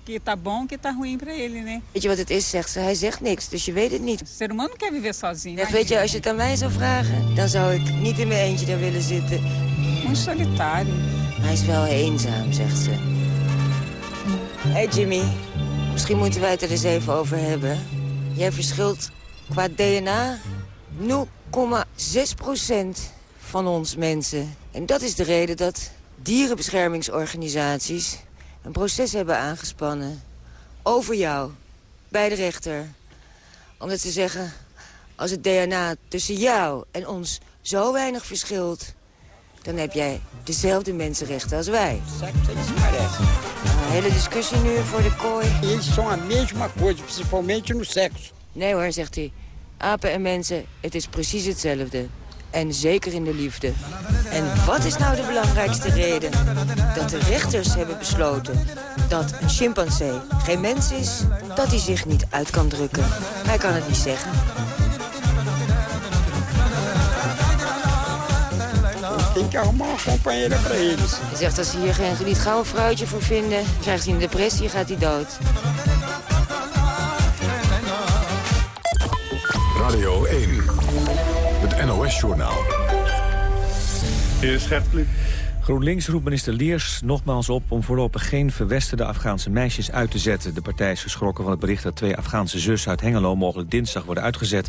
Weet je wat het is, zegt ze. Hij zegt niks, dus je weet het niet. Zegt, weet je, als je het aan mij zou vragen, dan zou ik niet in mijn eentje daar willen zitten. Hij is wel eenzaam, zegt ze. Hé hey Jimmy, misschien moeten wij het er eens even over hebben. Jij verschilt qua DNA 0,6% van ons mensen. En dat is de reden dat dierenbeschermingsorganisaties een proces hebben aangespannen. Over jou, bij de rechter. Omdat ze zeggen, als het DNA tussen jou en ons zo weinig verschilt... dan heb jij dezelfde mensenrechten als wij. Een hele discussie nu voor de kooi. Eles são a mesma coisa, principalmente no sexo. Nee hoor, zegt hij. Apen en mensen, het is precies hetzelfde. En zeker in de liefde. En wat is nou de belangrijkste reden? Dat de rechters hebben besloten dat een chimpansee geen mens is... dat hij zich niet uit kan drukken. Hij kan het niet zeggen. Hij zegt als ze hier geen geliefd gouden vrouwtje voor vinden... krijgt hij een depressie gaat hij dood. Radio 1. Het NOS-journaal. Hier is Gert. GroenLinks roept minister Leers nogmaals op om voorlopig geen verwesterde Afghaanse meisjes uit te zetten. De partij is geschrokken van het bericht dat twee Afghaanse zussen uit Hengelo mogelijk dinsdag worden uitgezet.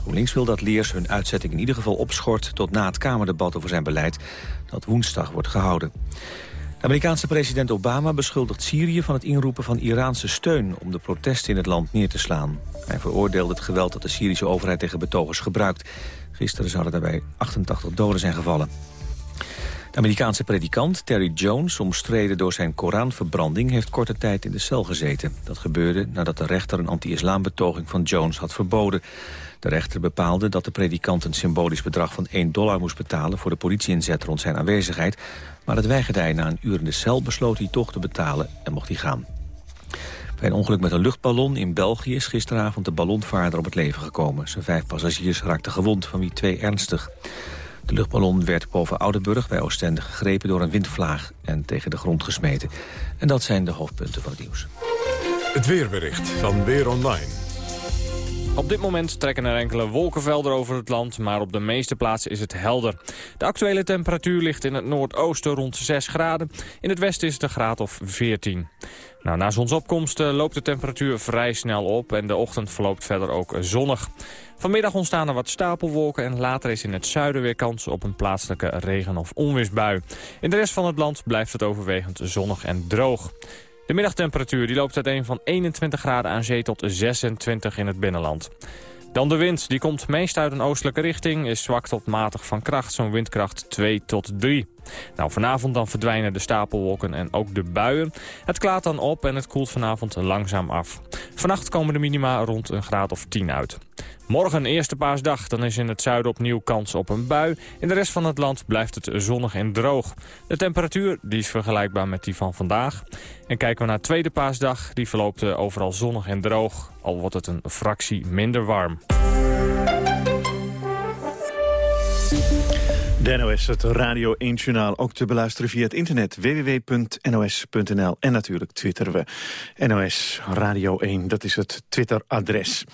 GroenLinks wil dat Leers hun uitzetting in ieder geval opschort tot na het Kamerdebat over zijn beleid dat woensdag wordt gehouden. Amerikaanse president Obama beschuldigt Syrië van het inroepen van Iraanse steun om de protesten in het land neer te slaan. Hij veroordeelde het geweld dat de Syrische overheid tegen betogers gebruikt. Gisteren zouden daarbij 88 doden zijn gevallen. De Amerikaanse predikant Terry Jones, omstreden door zijn Koranverbranding... heeft korte tijd in de cel gezeten. Dat gebeurde nadat de rechter een anti-islambetoging van Jones had verboden. De rechter bepaalde dat de predikant een symbolisch bedrag van 1 dollar moest betalen... voor de politieinzet rond zijn aanwezigheid. Maar het weigerde hij na een uur in de cel besloot hij toch te betalen en mocht hij gaan. Bij een ongeluk met een luchtballon in België is gisteravond de ballonvaarder om het leven gekomen. Zijn vijf passagiers raakten gewond, van wie twee ernstig. De luchtballon werd boven Oudenburg bij Oostende gegrepen door een windvlaag en tegen de grond gesmeten. En dat zijn de hoofdpunten van het nieuws. Het weerbericht van Weer Online. Op dit moment trekken er enkele wolkenvelden over het land, maar op de meeste plaatsen is het helder. De actuele temperatuur ligt in het noordoosten rond 6 graden. In het westen is het een graad of 14. Nou, na zonsopkomst eh, loopt de temperatuur vrij snel op en de ochtend verloopt verder ook zonnig. Vanmiddag ontstaan er wat stapelwolken en later is in het zuiden weer kans op een plaatselijke regen- of onweersbui. In de rest van het land blijft het overwegend zonnig en droog. De middagtemperatuur die loopt uiteen van 21 graden aan zee tot 26 in het binnenland. Dan de wind, die komt meest uit een oostelijke richting, is zwak tot matig van kracht, zo'n windkracht 2 tot 3. Nou, vanavond dan verdwijnen de stapelwolken en ook de buien. Het klaart dan op en het koelt vanavond langzaam af. Vannacht komen de minima rond een graad of 10 uit. Morgen, eerste paasdag, dan is in het zuiden opnieuw kans op een bui. In de rest van het land blijft het zonnig en droog. De temperatuur die is vergelijkbaar met die van vandaag. En kijken we naar tweede paasdag, die verloopt eh, overal zonnig en droog. Al wordt het een fractie minder warm. De NOS, het Radio 1-journaal, ook te beluisteren via het internet www.nos.nl. En natuurlijk twitteren we. NOS Radio 1, dat is het Twitter-adres.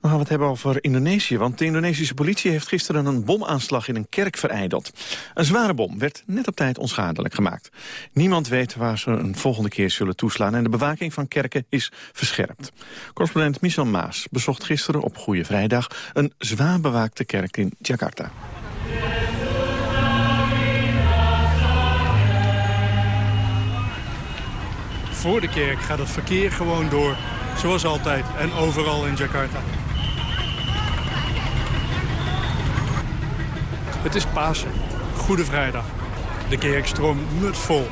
Dan gaan we het hebben over Indonesië, want de Indonesische politie heeft gisteren een bomaanslag in een kerk vereideld. Een zware bom werd net op tijd onschadelijk gemaakt. Niemand weet waar ze een volgende keer zullen toeslaan en de bewaking van kerken is verscherpt. Correspondent Michel Maas bezocht gisteren op Goede Vrijdag een zwaar bewaakte kerk in Jakarta. Voor de kerk gaat het verkeer gewoon door, zoals altijd en overal in Jakarta. Het is Pasen, Goede Vrijdag. De kerk stroomt nutvol.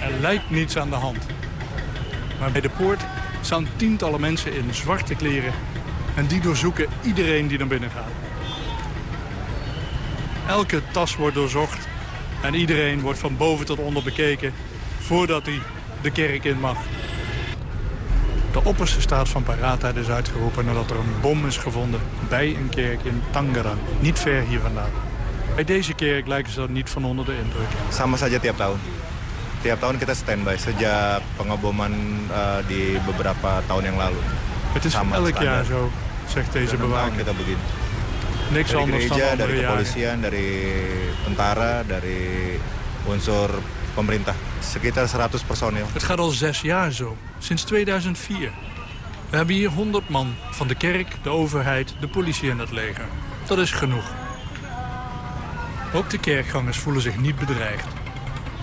Er lijkt niets aan de hand. Maar bij de poort staan tientallen mensen in zwarte kleren. En die doorzoeken iedereen die naar binnen gaat. Elke tas wordt doorzocht. En iedereen wordt van boven tot onder bekeken voordat hij de kerk in mag. De opperste staat van paraatheid is uitgeroepen nadat er een bom is gevonden bij een kerk in Tangerang, niet ver hier vandaan. Bij deze kerk lijken ze er niet van onder de indruk. Sama saja tiap tahun. Tiap tahun kita standby sejak pengeboman uh, di beberapa tahun yang lalu. Het is Sama elk standaard. jaar zo, zegt deze bewaker. kita begini. Niks dari anders dan gereja, andere dari kepolisian, dari tentara, dari unsur pemerintah. Sekitar 100 personeel. Het gaat al zes jaar zo, sinds 2004. We hebben hier 100 man, van de kerk, de overheid, de politie en het leger. Dat is genoeg. Ook de kerkgangers voelen zich niet bedreigd.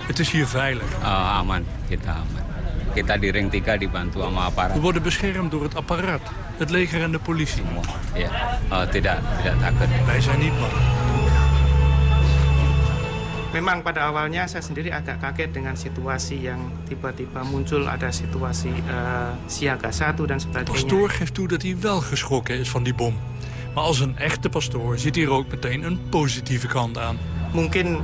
Het is hier veilig. Aman, kita aman. Kita di ring 3 dibantu sama aparat. We worden beschermd door het apparaat, het leger en de politie. Ya, eh, tidak tidak takut. Wij zijn niet bang. Memang pada awalnya saya sendiri agak kaget dengan situasi yang tiba-tiba muncul ada situasi eh, siaga satu dan sebagainya. Pastoor geeft toe dat hij wel geschrokken is van die bom. Maar als een echte pastoor zit hier ook meteen een positieve kant aan. Mungkin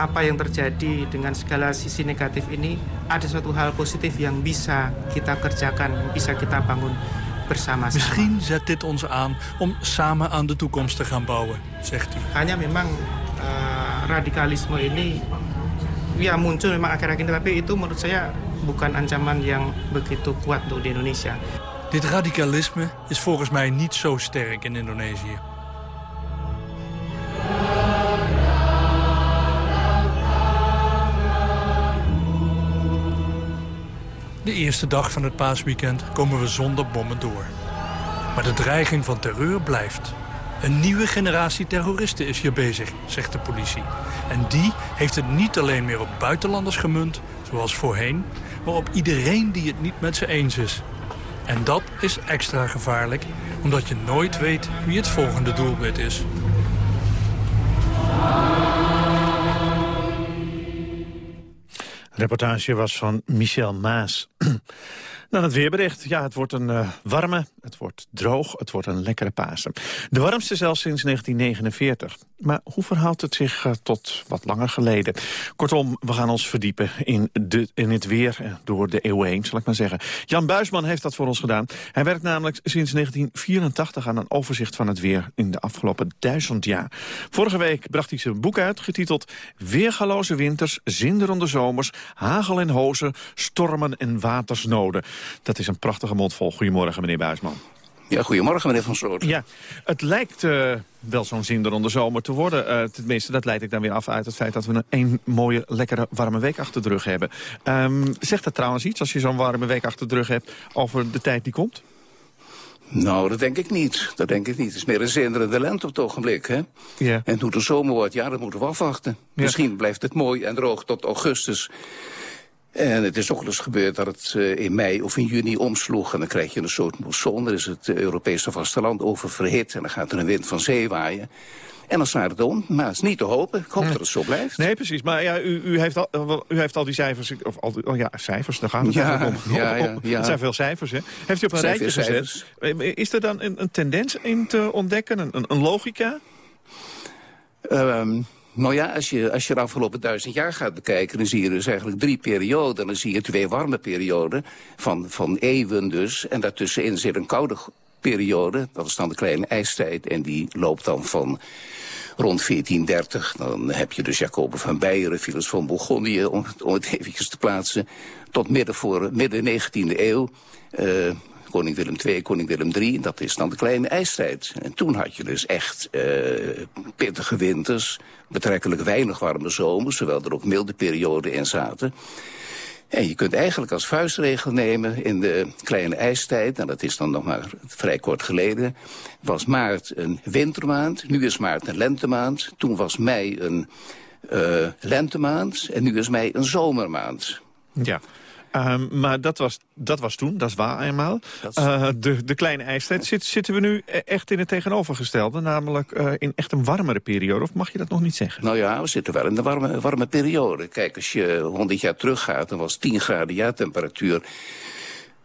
apa yang terjadi dengan segala sisi negatif ini ada suatu hal positif yang bisa kita kerjakan, bisa kita bangun bersama-sama. Misschien zet dit ons aan om samen aan de toekomst te gaan bouwen, zegt hij. Hanya memang radikalisme ini ya muncul memang akhir-akhir ini tapi itu menurut saya bukan ancaman yang begitu kuat untuk di Indonesia. Dit radicalisme is volgens mij niet zo sterk in Indonesië. De eerste dag van het paasweekend komen we zonder bommen door. Maar de dreiging van terreur blijft. Een nieuwe generatie terroristen is hier bezig, zegt de politie. En die heeft het niet alleen meer op buitenlanders gemunt, zoals voorheen... maar op iedereen die het niet met ze eens is. En dat is extra gevaarlijk, omdat je nooit weet wie het volgende doelwit is. reportage was van Michel Maas. Dan het weerbericht. Ja, het wordt een uh, warme, het wordt droog, het wordt een lekkere Pasen. De warmste zelfs sinds 1949. Maar hoe verhoudt het zich uh, tot wat langer geleden? Kortom, we gaan ons verdiepen in, de, in het weer uh, door de eeuwen heen, zal ik maar zeggen. Jan Buisman heeft dat voor ons gedaan. Hij werkt namelijk sinds 1984 aan een overzicht van het weer in de afgelopen duizend jaar. Vorige week bracht hij zijn boek uit, getiteld Weergaloze winters, zinderende zomers, hagel en hozen, stormen en watersnoden. Dat is een prachtige mondvol. Goedemorgen, meneer Buisman. Ja, goedemorgen, meneer Van Soort. Ja, het lijkt uh, wel zo'n zinderende zomer te worden. Uh, tenminste, dat leid ik dan weer af uit het feit dat we een, een mooie, lekkere, warme week achter de rug hebben. Um, zegt dat trouwens iets, als je zo'n warme week achter de rug hebt, over de tijd die komt? Nou, dat denk ik niet. Dat denk ik niet. Het is meer een zinderende lente op het ogenblik, hè? Ja. En hoe de zomer wordt, ja, dat moeten we afwachten. Ja. Misschien blijft het mooi en droog tot augustus. En het is ook wel eens gebeurd dat het uh, in mei of in juni omsloeg. En dan krijg je een soort mousson. Dan is het uh, Europese vasteland oververhit. En dan gaat er een wind van zee waaien. En dan slaat het om. Maar het is niet te hopen. Ik hoop dat het zo blijft. Nee, precies. Maar ja, u, u, heeft, al, u heeft al die cijfers... Of al, oh ja, cijfers, daar gaat het ja, om. Ja, ja, ja. Het zijn veel cijfers, hè? Heeft u op een rijtje gezet? Is er dan een, een, tendens in te ontdekken? Een, een, een logica? Um, nou ja, als je, als je de afgelopen duizend jaar gaat bekijken... dan zie je dus eigenlijk drie perioden. Dan zie je twee warme perioden van, van eeuwen dus. En daartussenin zit een koude periode. Dat is dan de kleine ijstijd. En die loopt dan van rond 1430. Dan heb je dus Jacoben van Beieren, Philips van Bourgondië... om, om het eventjes te plaatsen, tot midden, voor, midden 19e eeuw... Uh, koning Willem II, koning Willem III. Dat is dan de kleine ijstijd. En toen had je dus echt uh, pittige winters, betrekkelijk weinig warme zomers... terwijl er ook milde perioden in zaten. En je kunt eigenlijk als vuistregel nemen in de kleine ijstijd... en dat is dan nog maar vrij kort geleden... was maart een wintermaand, nu is maart een lentemaand. Toen was mei een uh, lentemaand en nu is mei een zomermaand. Ja. Um, maar dat was, dat was toen, dat is waar eenmaal. Uh, de, de kleine ijstijd. Zit, zitten we nu echt in het tegenovergestelde? Namelijk uh, in echt een warmere periode? Of mag je dat nog niet zeggen? Nou ja, we zitten wel in de warme, warme periode. Kijk, als je 100 jaar teruggaat, dan was 10 graden jaartemperatuur...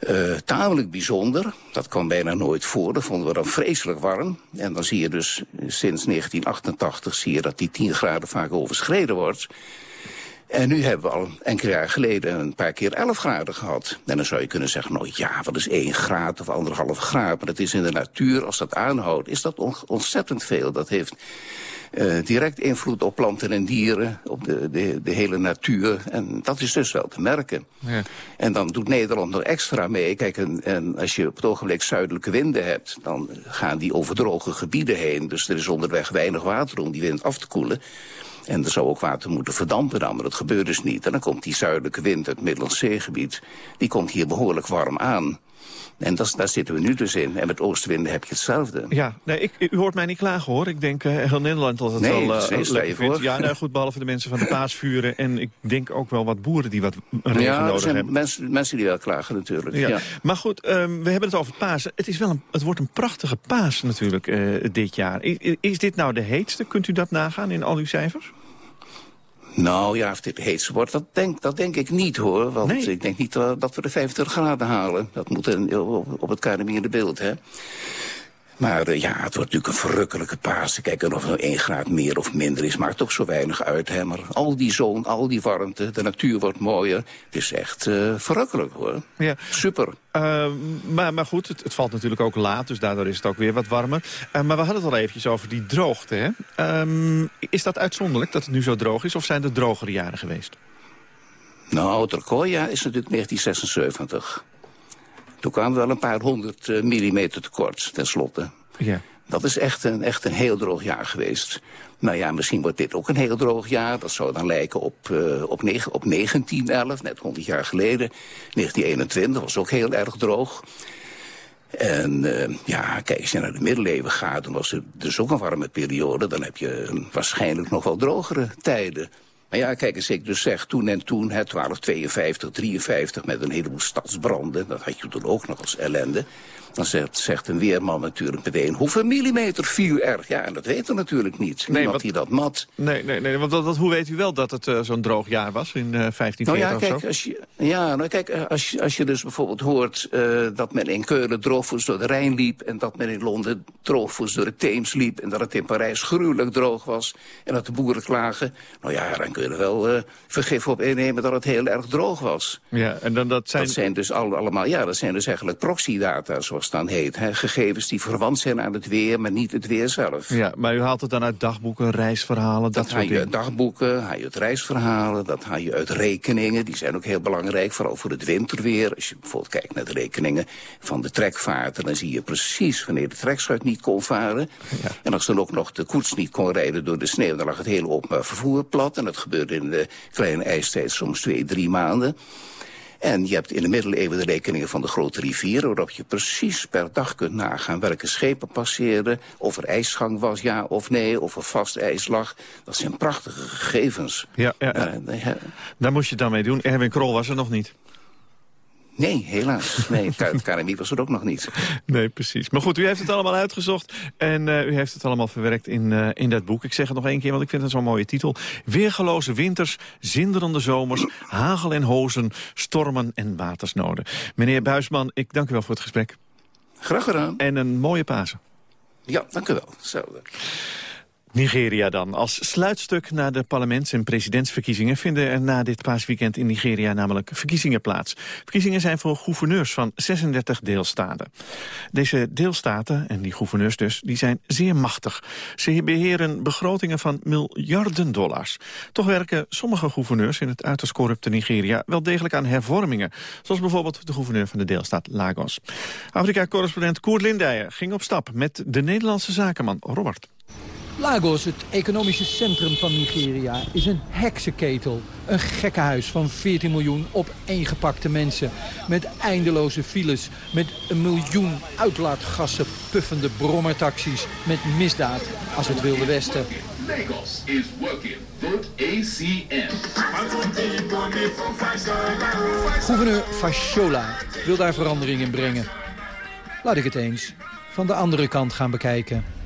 Uh, tamelijk bijzonder. Dat kwam bijna nooit voor. Dat vonden we dan vreselijk warm. En dan zie je dus sinds 1988 zie je dat die 10 graden vaak overschreden wordt. En nu hebben we al enkele jaar geleden een paar keer 11 graden gehad. En dan zou je kunnen zeggen, nou ja, wat is 1 graad of anderhalf graad? Maar dat is in de natuur, als dat aanhoudt, is dat on ontzettend veel. Dat heeft uh, direct invloed op planten en dieren, op de, de, de hele natuur. En dat is dus wel te merken. Ja. En dan doet Nederland nog extra mee. Kijk, en, en als je op het ogenblik zuidelijke winden hebt... dan gaan die over droge gebieden heen. Dus er is onderweg weinig water om die wind af te koelen. En er zou ook water moeten verdampen dan, maar dat gebeurt dus niet. En dan komt die zuidelijke wind uit het Middellandse Zeegebied... die komt hier behoorlijk warm aan. En dat, daar zitten we nu dus in. En met oostenwinden heb je hetzelfde. Ja, nee, ik, u hoort mij niet klagen hoor. Ik denk uh, heel Nederland dat het nee, wel uh, nee, lekker vindt. Ja, nou, goed, behalve de mensen van de paasvuren. En ik denk ook wel wat boeren die wat regen ja, nodig zijn hebben. Mensen, mensen die wel klagen natuurlijk. Ja. Ja. Maar goed, um, we hebben het over Pasen. Het, is wel een, het wordt een prachtige paas natuurlijk uh, dit jaar. Is, is dit nou de heetste? Kunt u dat nagaan in al uw cijfers? Nou ja, of dit heetste wordt, dat denk, dat denk ik niet hoor. Want nee. ik denk niet dat we de 25 graden halen. Dat moet een, op, op het KNMI in de beeld, hè. Maar uh, ja, het wordt natuurlijk een verrukkelijke Pasen. Kijk, en of er nou één graad meer of minder is, maakt toch zo weinig uit. Hè? Maar al die zon, al die warmte, de natuur wordt mooier. Het is echt uh, verrukkelijk, hoor. Ja. Super. Uh, maar, maar goed, het, het, valt natuurlijk ook laat, dus daardoor is het ook weer wat warmer. Uh, maar we hadden het al eventjes over die droogte, hè? Um, is dat uitzonderlijk dat het nu zo droog is, of zijn er drogere jaren geweest? Nou, Turcoya is natuurlijk 1976. Toen kwamen we wel een paar honderd uh, millimeter tekort, tenslotte. Ja. Dat is echt een, echt een heel droog jaar geweest. Nou ja, misschien wordt dit ook een heel droog jaar. Dat zou dan lijken op, uh, op, negen, op 1911, net 100 jaar geleden. 1921 was ook heel erg droog. En uh, ja, kijk, als je naar de middeleeuwen gaat, dan was er dus ook een warme periode. Dan heb je waarschijnlijk nog wel drogere tijden. Maar ja, kijk eens, ik dus zeg, toen en toen, hè, 1252, 53, met een heleboel stadsbranden. Dat had je toen ook nog als ellende. Dan zegt, zegt een weerman natuurlijk meteen, hoeveel millimeter viel er? Ja, en dat weten we natuurlijk niet. Nee, Niemand die dat mat. Nee, nee, nee want dat, dat, hoe weet u wel dat het uh, zo'n droog jaar was in uh, 1540 nou ja, kijk, of zo? Als je, ja, nou kijk, als je, als je dus bijvoorbeeld hoort dat men in Keulen droogvoets door de Rijn liep... en dat men in Londen droogvoets door de Theems liep... en dat het in Parijs gruwelijk droog was en dat de boeren klagen... nou ja, dan kun je er wel vergif op innemen dat het heel erg droog was. Ja, en dan dat zijn... Dat zijn dus al, allemaal, ja, dat zijn dus eigenlijk proxydata, zoals het dan heet. Hè? Gegevens die verwant zijn aan het weer, maar niet het weer zelf. Ja, maar u haalt het dan uit dagboeken, reisverhalen, dat, dat soort haal je dingen? uit dagboeken, haal je uit reisverhalen, dat haal je uit rekeningen. Die zijn ook heel belangrijk, vooral voor het winterweer. Als je bijvoorbeeld kijkt naar de rekeningen van de trekvaarten... dan zie je precies wanneer de trekschuit niet kon varen. Ja. En als dan ook nog de koets niet kon rijden door de sneeuw... dan lag het hele openbaar vervoer plat. En dat gebeurde in de kleine ijstijd soms twee, drie maanden. En je hebt in de middeleeuwen de rekeningen van de grote rivieren... waarop je precies per dag kunt nagaan welke schepen passeerden... of er ijsgang was, ja of nee, of er vast ijs lag. Dat zijn prachtige gegevens. Ja, ja, ja. Ja. Daar moest je het dan mee doen. Erwin Krol was er nog niet. Nee, helaas. Nee, het KNMI was er ook nog niet. Nee, precies. Maar goed, u heeft het allemaal uitgezocht en uh, u heeft het allemaal verwerkt in, uh, in dat boek. Ik zeg het nog één keer, want ik vind het zo'n mooie titel. Weergeloze winters, zinderende zomers, hagel en hozen, stormen en watersnoden. Meneer Buisman, ik dank u wel voor het gesprek. Graag gedaan. En een mooie Pasen. Ja, dank u wel. Hetzelfde. Nigeria dan. Als sluitstuk na de parlements- en presidentsverkiezingen... vinden er na dit paasweekend in Nigeria namelijk verkiezingen plaats. Verkiezingen zijn voor gouverneurs van 36 deelstaten. Deze deelstaten, en die gouverneurs dus, die zijn zeer machtig. Ze beheren begrotingen van miljarden dollars. Toch werken sommige gouverneurs in het uiterst corrupte Nigeria... wel degelijk aan hervormingen. Zoals bijvoorbeeld de gouverneur van de deelstaat Lagos. Afrika-correspondent Koert Lindijer ging op stap met de Nederlandse zakenman Robert. Lagos, het economische centrum van Nigeria, is een heksenketel. Een gekkenhuis van 14 miljoen opeengepakte mensen. Met eindeloze files, met een miljoen uitlaatgassen, puffende brommertaxis. Met misdaad als het Wilde Westen. Lagos is working. Vote ACN. Gouverneur Fashola wil daar verandering in brengen. Laat ik het eens van de andere kant gaan bekijken.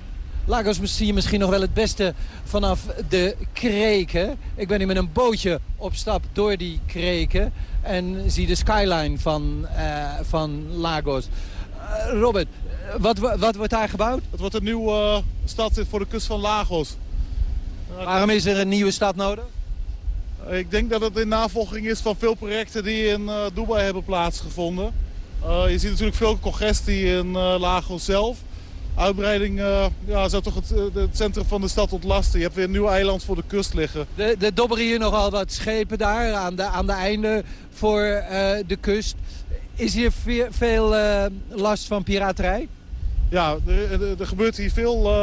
Lagos zie je misschien nog wel het beste vanaf de kreken. Ik ben hier met een bootje op stap door die kreken. En zie de skyline van, uh, van Lagos. Uh, Robert, wat, wat wordt daar gebouwd? Het wordt een nieuwe uh, stad voor de kust van Lagos. Waarom is er een nieuwe stad nodig? Ik denk dat het in navolging is van veel projecten die in Dubai hebben plaatsgevonden. je ziet natuurlijk veel congestie in Lagos zelf uitbreiding uh, ja, zou toch het, het, centrum van de stad ontlasten. Je hebt weer een nieuw eiland voor de kust liggen. Er, er dobberen hier nogal wat schepen daar aan de, aan de einde voor uh, de kust. Is hier veel, veel uh, last van piraterij? Ja, er, er, er gebeurt hier veel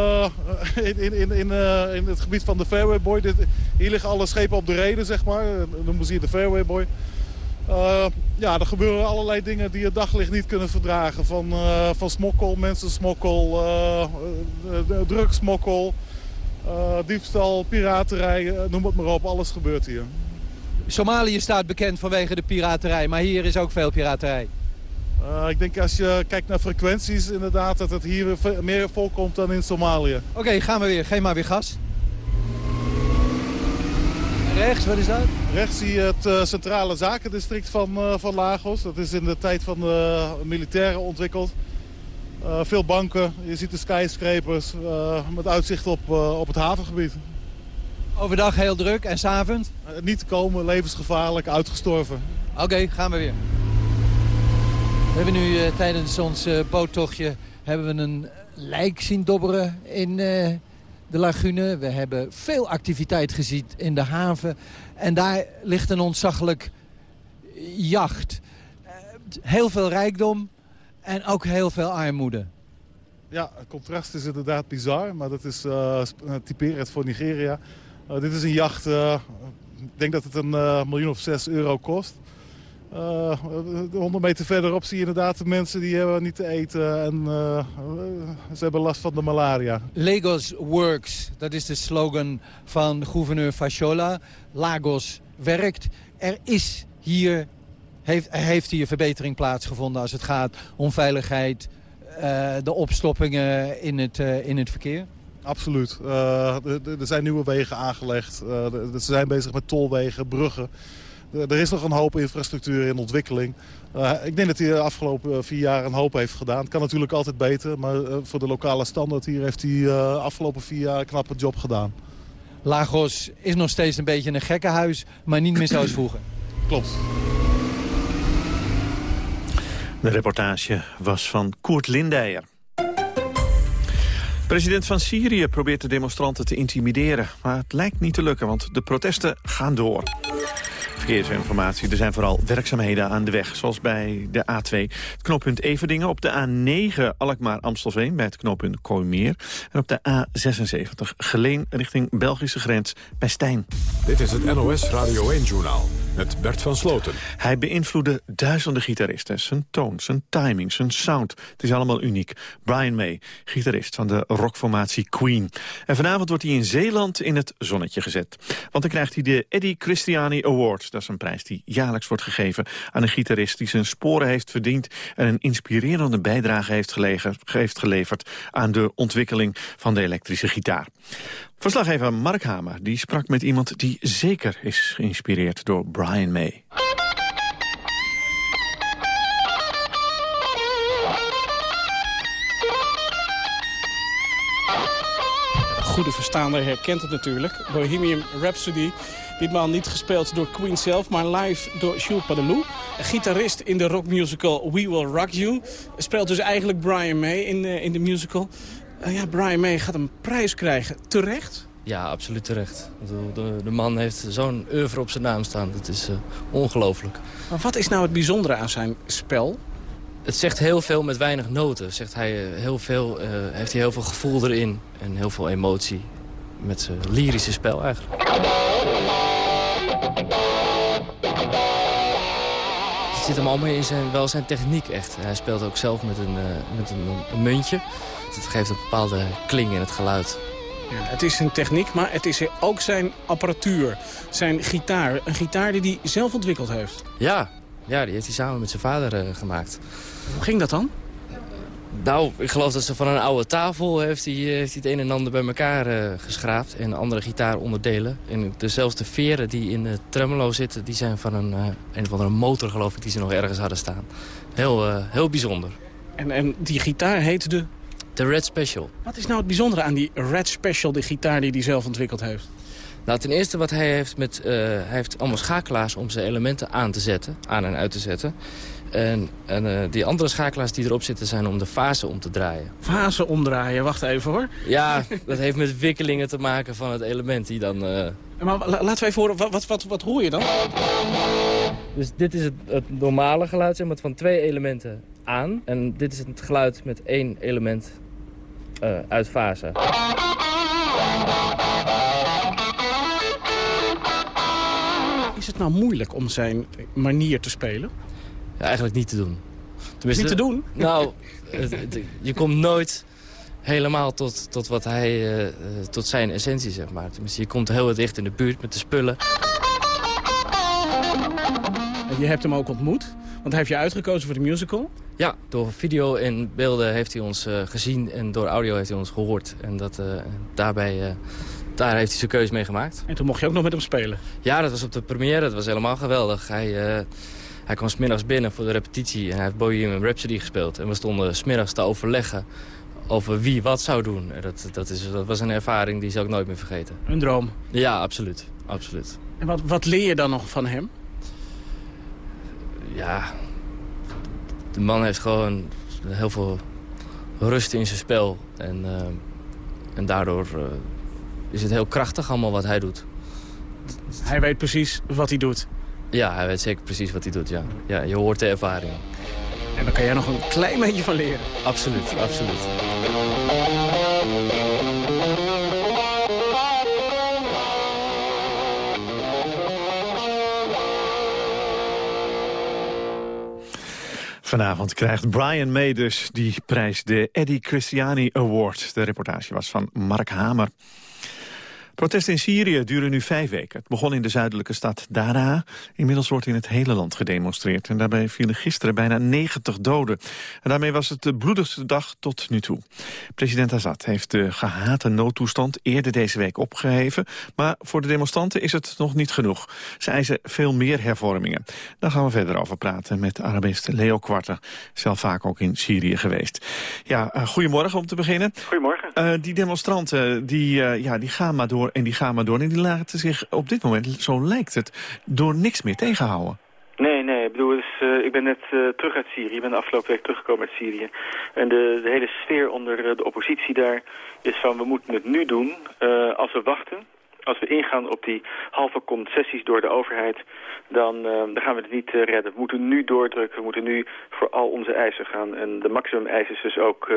in, in, in, in, in het gebied van de Fairway Boy. Dit, hier liggen alle schepen op de reden, zeg maar. Dan noemen ze hier de Fairway Boy. Uh, ja, er gebeuren allerlei dingen die het daglicht niet kunnen verdragen. Van, uh, van smokkel, mensensmokkel, uh, drugsmokkel, diefstal, piraterij, noem het maar op. Alles gebeurt hier. Somalië staat bekend vanwege de piraterij, maar hier is ook veel piraterij. ik denk als je kijkt naar frequenties inderdaad dat het hier meer voorkomt dan in Somalië. Oké, okay, gaan we weer. Geef maar weer gas. Rechts, wat is dat? Rechts zie je het uh, centrale zakendistrict van, uh, van Lagos. Dat is in de tijd van de militairen ontwikkeld. Uh, veel banken, je ziet de skyscrapers met uitzicht op, op het havengebied. Overdag heel druk en s'avonds? niet te komen, levensgevaarlijk, uitgestorven. Oké, gaan we weer. We hebben nu tijdens ons boottochtje hebben we een lijk zien dobberen in de lagune. We hebben veel activiteit gezien in de haven. En daar ligt een ontzaglijk jacht. heel veel rijkdom, en ook heel veel armoede. Ja, het contrast is inderdaad bizar, maar dat is uh, typerend voor Nigeria. Dit is een jacht, ik denk dat het een miljoen of zes euro kost. 100 meter verderop zie je inderdaad de mensen die hebben niet te eten en ze hebben last van de malaria. Lagos works, dat is de slogan van gouverneur Fashola. Lagos werkt. Er is hier heeft, heeft hier verbetering plaatsgevonden als het gaat om veiligheid, uh, de opstoppingen in het, uh, in het verkeer? Absoluut. Uh, er zijn nieuwe wegen aangelegd. ze zijn bezig met tolwegen, bruggen. Er is nog een hoop infrastructuur in ontwikkeling. ik denk dat hij de afgelopen vier jaar een hoop heeft gedaan. Het kan natuurlijk altijd beter, maar voor de lokale standaard hier heeft hij de afgelopen vier jaar een knappe job gedaan. Lagos is nog steeds een beetje een gekkenhuis, maar niet meer zoals vroeger. Klopt. De reportage was van Koert Lindijer. President van Syrië probeert de demonstranten te intimideren. Maar het lijkt niet te lukken, want de protesten gaan door. Verkeersinformatie. Er zijn vooral werkzaamheden aan de weg, zoals bij de A2. Het knooppunt Everdingen op de A9 Alkmaar-Amstelveen... bij het knooppunt Kooimeer. En op de A76 Geleen richting Belgische grens bij Stijn. Dit is het NOS Radio 1-journaal met Bert van Sloten. Hij beïnvloedde duizenden gitaristen. Zijn toon, zijn timing, zijn sound. Het is allemaal uniek. Brian May, gitarist van de rockformatie Queen. En vanavond wordt hij in Zeeland in het zonnetje gezet. Want dan krijgt hij de Eddie Christiani Award. Dat is een prijs die jaarlijks wordt gegeven aan een gitarist... die zijn sporen heeft verdiend en een inspirerende bijdrage heeft, heeft geleverd... aan de ontwikkeling van de elektrische gitaar. Verslaggever Mark Hamer die sprak met iemand die zeker is geïnspireerd door Brian May. goede verstaander herkent het natuurlijk. Bohemian Rhapsody. Ditmaal niet gespeeld door Queen zelf, maar live door Jules Padelou. Gitarist in de rockmusical We Will Rock You. Speelt dus eigenlijk Brian May in, de, in de musical. Uh, ja, Brian May gaat een prijs krijgen. Terecht? Ja, absoluut terecht. De, de man heeft zo'n oeuvre op zijn naam staan. Dat is uh, ongelooflijk. Maar wat is nou het bijzondere aan zijn spel? Het zegt heel veel met weinig noten. Zegt hij eh, heel veel, uh, heeft hij heel veel gevoel erin. En heel veel emotie. Met zijn lyrische spel eigenlijk. Het zit hem allemaal in zijn, wel zijn techniek echt. Hij speelt ook zelf met een, uh, met een, een muntje. Het geeft een bepaalde kling in het geluid. Ja, het is zijn techniek, maar het is ook zijn apparatuur. Zijn gitaar. Een gitaar die hij zelf ontwikkeld heeft. Ja, ja die heeft hij samen met zijn vader uh, gemaakt. Hoe ging dat dan? Nou, ik geloof dat ze van een oude tafel heeft hij, heeft hij het een en ander bij elkaar uh, geschraapt. En andere gitaaronderdelen. En dezelfde veren die in de tremolo zitten, die zijn van een, uh, een of andere motor geloof ik, die ze nog ergens hadden staan. Heel, uh, heel bijzonder. En, en die gitaar heet de? De Red Special. Wat is nou het bijzondere aan die Red Special, de gitaar die hij zelf ontwikkeld heeft? Nou, ten eerste wat hij heeft met, hij heeft allemaal schakelaars om zijn elementen aan te zetten, aan en uit te zetten. En, en uh, die andere schakelaars die erop zitten zijn om de fase om te draaien. Fase omdraaien, wacht even hoor. Ja, dat heeft met wikkelingen te maken van het element die dan... Uh... Maar laten we even horen, wat, wat, wat, wat hoor je dan? Dus dit is het, het normale geluid zeg maar, van twee elementen aan. En dit is het geluid met één element uh, uit fase. Is het nou moeilijk om zijn manier te spelen? Ja, eigenlijk niet te doen. Tenminste, niet te doen? Nou, je komt nooit helemaal tot, tot, wat hij, uh, tot zijn essentie, zeg maar. Tenminste, je komt heel dicht in de buurt met de spullen. En je hebt hem ook ontmoet, want hij heeft je uitgekozen voor de musical? Ja, door video en beelden heeft hij ons uh, gezien en door audio heeft hij ons gehoord. En dat, uh, daarbij, daar heeft hij zijn keuze mee gemaakt. En toen mocht je ook nog met hem spelen? Ja, dat was op de première, dat was helemaal geweldig. Hij Hij kwam smiddags binnen voor de repetitie en hij heeft Bohemian Rhapsody gespeeld. En we stonden smiddags te overleggen over wie wat zou doen. Dat, dat, is, dat was een ervaring die zal ik nooit meer vergeten. Een droom? Ja, absoluut. absoluut. En wat, wat leer je dan nog van hem? Ja, de man heeft gewoon heel veel rust in zijn spel. En, uh, en daardoor uh, is het heel krachtig allemaal wat hij doet. Hij weet precies wat hij doet? Ja, hij weet zeker precies wat hij doet, ja. ja je hoort de ervaring. En daar kan jij nog een klein beetje van leren? Absoluut, absoluut. Vanavond krijgt Brian May dus die prijs, de Eddie Christiani Award. De reportage was van Mark Hamer. Protesten in Syrië duren nu vijf weken. Het begon in de zuidelijke stad Daraa. Inmiddels wordt in het hele land gedemonstreerd. En daarbij vielen gisteren bijna 90 doden. En daarmee was het de bloedigste dag tot nu toe. President Assad heeft de gehate noodtoestand eerder deze week opgeheven. Maar voor de demonstranten is het nog niet genoeg. Ze eisen veel meer hervormingen. Daar gaan we verder over praten met Arabist Leo Kwarter. Zelf vaak ook in Syrië geweest. Ja, uh, goedemorgen om te beginnen. Goedemorgen. Uh, die demonstranten die, uh, ja, die gaan maar door en die gaan maar door. En die laten zich op dit moment, zo lijkt het, door niks meer tegenhouden. Nee, nee, ik bedoel, dus, ik ben net uh, terug uit Syrië. Ik ben afgelopen week teruggekomen uit Syrië. En de, de hele sfeer onder uh, de oppositie daar is van, we moeten het nu doen. als we wachten, als we ingaan op die halve concessies door de overheid, dan, uh, dan gaan we het niet uh, redden. We moeten nu doordrukken, we moeten nu voor al onze eisen gaan. En de maximum eis is dus ook uh,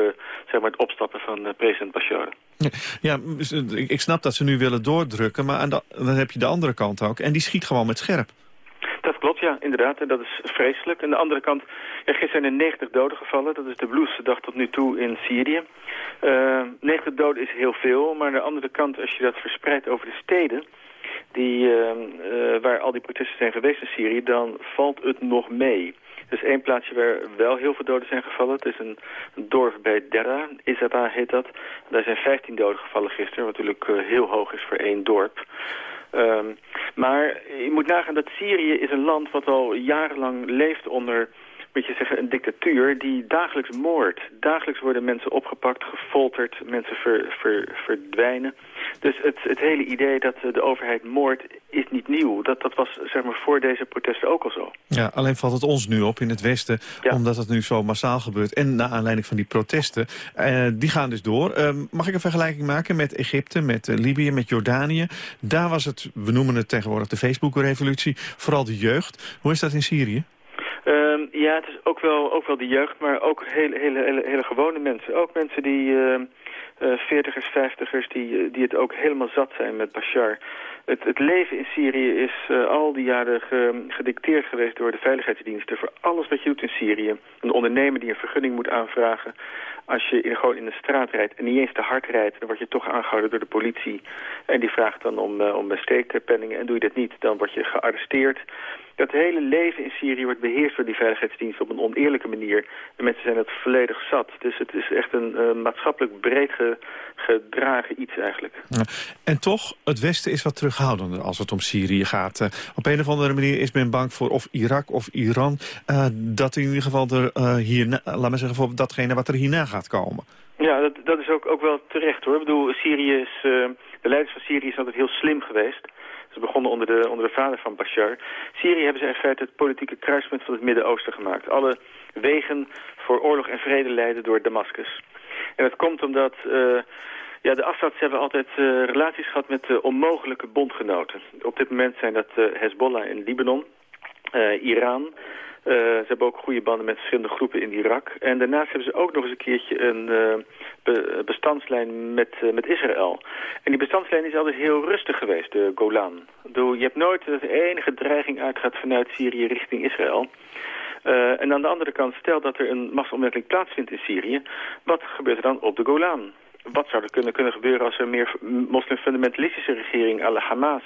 zeg maar het opstappen van president Bashar. Ja, ik snap dat ze nu willen doordrukken, maar de, dan heb je de andere kant ook. En die schiet gewoon met scherp. Inderdaad. Dat is vreselijk. Aan de andere kant, gisteren zijn er 90 doden gevallen. Dat is de bloedigste dag tot nu toe in Syrië. Uh, 90 doden is heel veel, maar aan de andere kant, als je dat verspreidt over de steden... Die, uh, uh, waar al die protesten zijn geweest in Syrië, dan valt het nog mee. Er is één plaatsje waar wel heel veel doden zijn gevallen. Het is een, dorp bij Derra, Izaba heet dat. Daar zijn 15 doden gevallen gisteren, wat natuurlijk uh, heel hoog is voor één dorp. Um, maar je moet nagaan dat Syrië is een land wat al jarenlang leeft onder moet je zeggen, een dictatuur die dagelijks moordt. Dagelijks worden mensen opgepakt, gefolterd, mensen ver, ver, verdwijnen. Dus het, het hele idee dat de overheid moordt is niet nieuw. Dat, dat was zeg maar, voor deze protesten ook al zo. Ja, alleen valt het ons nu op in het Westen, ja. omdat het nu zo massaal gebeurt. En naar aanleiding van die protesten, uh, die gaan dus door. Uh, mag ik een vergelijking maken met Egypte, met uh, Libië, met Jordanië? Daar was het, we noemen het tegenwoordig de Facebook-revolutie, vooral de jeugd. Hoe is dat in Syrië? Um, ja, het is ook wel, ook wel de jeugd, maar ook hele, hele, hele, gewone mensen. Ook mensen die, uh, uh, veertigers, vijftigers, die, die het ook helemaal zat zijn met Bashar. Het, het leven in Syrië is uh, al die jaren ge, gedicteerd geweest door de veiligheidsdiensten. Voor alles wat je doet in Syrië. Een ondernemer die een vergunning moet aanvragen. Als je in, gewoon in de straat rijdt en niet eens te hard rijdt... dan word je toch aangehouden door de politie. En die vraagt dan om, uh, om steekpenningen. En doe je dat niet, dan word je gearresteerd. Dat hele leven in Syrië wordt beheerst door die veiligheidsdiensten op een oneerlijke manier. En mensen zijn het volledig zat. Dus het is echt een uh, maatschappelijk breed ge, gedragen iets eigenlijk. Ja. En toch, het Westen is wat terughoudender als het om Syrië gaat. Uh, op een of andere manier is men bang voor of Irak of Iran... Uh, dat in ieder geval er hier, laat maar zeggen, voor datgene wat er hierna gaat komen. Ja, dat, dat is ook, ook wel terecht hoor. Ik bedoel, Syrië is, de leiders van Syrië is altijd heel slim geweest. Ze begonnen onder de, onder de vader van Bashar. Syrië hebben ze in feite het politieke kruispunt van het Midden-Oosten gemaakt. Alle wegen voor oorlog en vrede leiden door Damascus. En dat komt omdat... Uh, ja, de Assads hebben altijd uh, relaties gehad met uh, onmogelijke bondgenoten. Op dit moment zijn dat Hezbollah in Libanon, Iran... Uh, ze hebben ook goede banden met verschillende groepen in Irak. En daarnaast hebben ze ook nog eens een keertje een be bestandslijn met, uh, met Israël. En die bestandslijn is altijd heel rustig geweest, de Golan. Je hebt nooit dat enige dreiging uitgaat vanuit Syrië richting Israël. En aan de andere kant, stel dat er een machtsomwenteling plaatsvindt in Syrië... wat gebeurt er dan op de Golan? Wat zou er kunnen, kunnen gebeuren als er meer moslimfundamentalistische regering... à la Hamas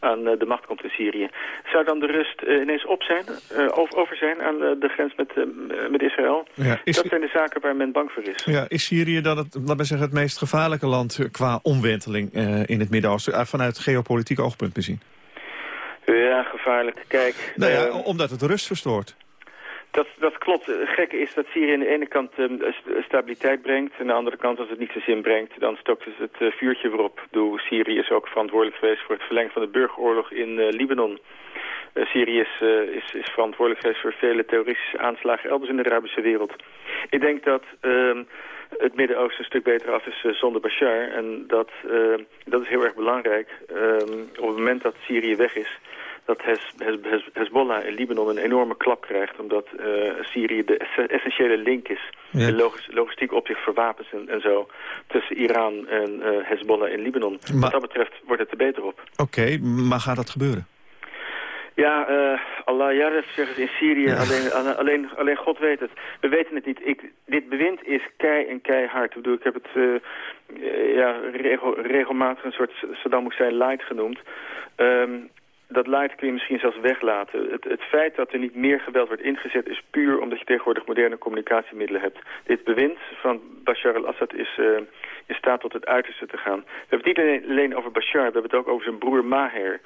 aan de macht komt in Syrië? Zou dan de rust uh, ineens op zijn, uh, over, zijn aan de grens met, met Israël? Ja, is, dat zijn de zaken waar men bang voor is. Ja, is Syrië dan het, laat zeggen, het meest gevaarlijke land... qua omwenteling in het Midden-Oosten... vanuit geopolitiek oogpunt bezien? Ja, gevaarlijk. Kijk... Nou ja, omdat het rust verstoort. Dat, dat klopt. Gekke is dat Syrië aan de ene kant st- stabiliteit brengt. En aan de andere kant, als het niet zijn zin brengt, dan stookt het het eh, vuurtje weer op. Syrië is ook verantwoordelijk geweest voor het verlengen van de burgeroorlog in eh, Libanon. Eh, Syrië is, is, is verantwoordelijk geweest voor vele terroristische aanslagen elders in de Arabische wereld. Ik denk dat ehm, het Midden-Oosten een stuk beter af is zonder Bashar. En dat, ehm, dat is heel erg belangrijk. Op het moment dat Syrië weg is, dat Hezbollah in Libanon een enorme klap krijgt. Omdat eh, Syrië de ess- essentiële link is. Ja. De logis- logistiek opzicht voor wapens en, en zo. Tussen Iran en eh, Hezbollah in Libanon. Maar- Wat dat betreft wordt het er beter op. Oké, maar gaat dat gebeuren? Ja, eh Allah Yaref zeggen ze in Syrië. Alleen, alle- alleen, alleen God weet het. We weten het niet. Ik, dit bewind is kei en keihard. Ik bedoel, ik heb het ja, regel, regelmatig een soort Saddam Hussein light genoemd. Ehm, dat light kun je misschien zelfs weglaten. Het, het feit dat er niet meer geweld wordt ingezet is puur omdat je tegenwoordig moderne communicatiemiddelen hebt. Dit bewind van Bashar al-Assad is eh, in staat tot het uiterste te gaan. We hebben het niet alleen, over Bashar, we hebben het ook over zijn broer Maher.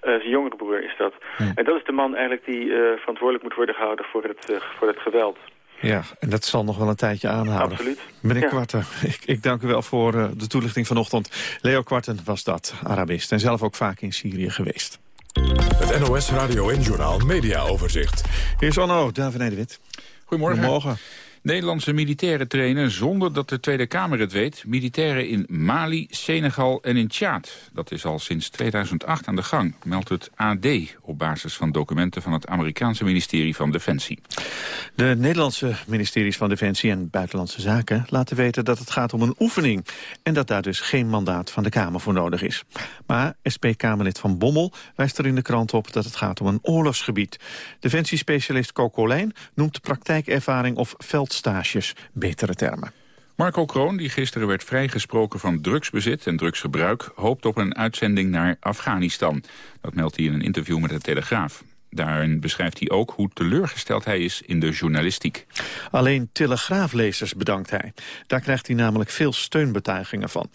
Eh, zijn jongere broer is dat. En dat is de man eigenlijk die eh, verantwoordelijk moet worden gehouden voor het, voor het geweld. Ja, en dat zal nog wel een tijdje aanhouden. Absoluut. Meneer Ja. Kwarten, ik, ik dank u wel voor de toelichting vanochtend. Leo Kwarten was dat, Arabist, en zelf ook vaak in Syrië geweest. Het NOS Radio en Journaal Media Overzicht. Hier is Onno, David Nederwit. Goedemorgen. Goedemorgen. Nederlandse militairen trainen zonder dat de Tweede Kamer het weet. Militairen in Mali, Senegal en in Tjaad. Dat is al sinds 2008 aan de gang, meldt het AD... op basis van documenten van het Amerikaanse ministerie van Defensie. De Nederlandse ministeries van Defensie en Buitenlandse Zaken laten weten dat het gaat om een oefening en dat daar dus geen mandaat van de Kamer voor nodig is. Maar SP-Kamerlid Van Bommel wijst er in de krant op dat het gaat om een oorlogsgebied. Defensiespecialist Coco Lijn noemt praktijkervaring of veldstages betere termen. Marco Kroon, die gisteren werd vrijgesproken van drugsbezit en drugsgebruik... hoopt op een uitzending naar Afghanistan. Dat meldt hij in een interview met de Telegraaf. Daarin beschrijft hij ook hoe teleurgesteld hij is in de journalistiek. Alleen telegraaflezers bedankt hij. Daar krijgt hij namelijk veel steunbetuigingen van.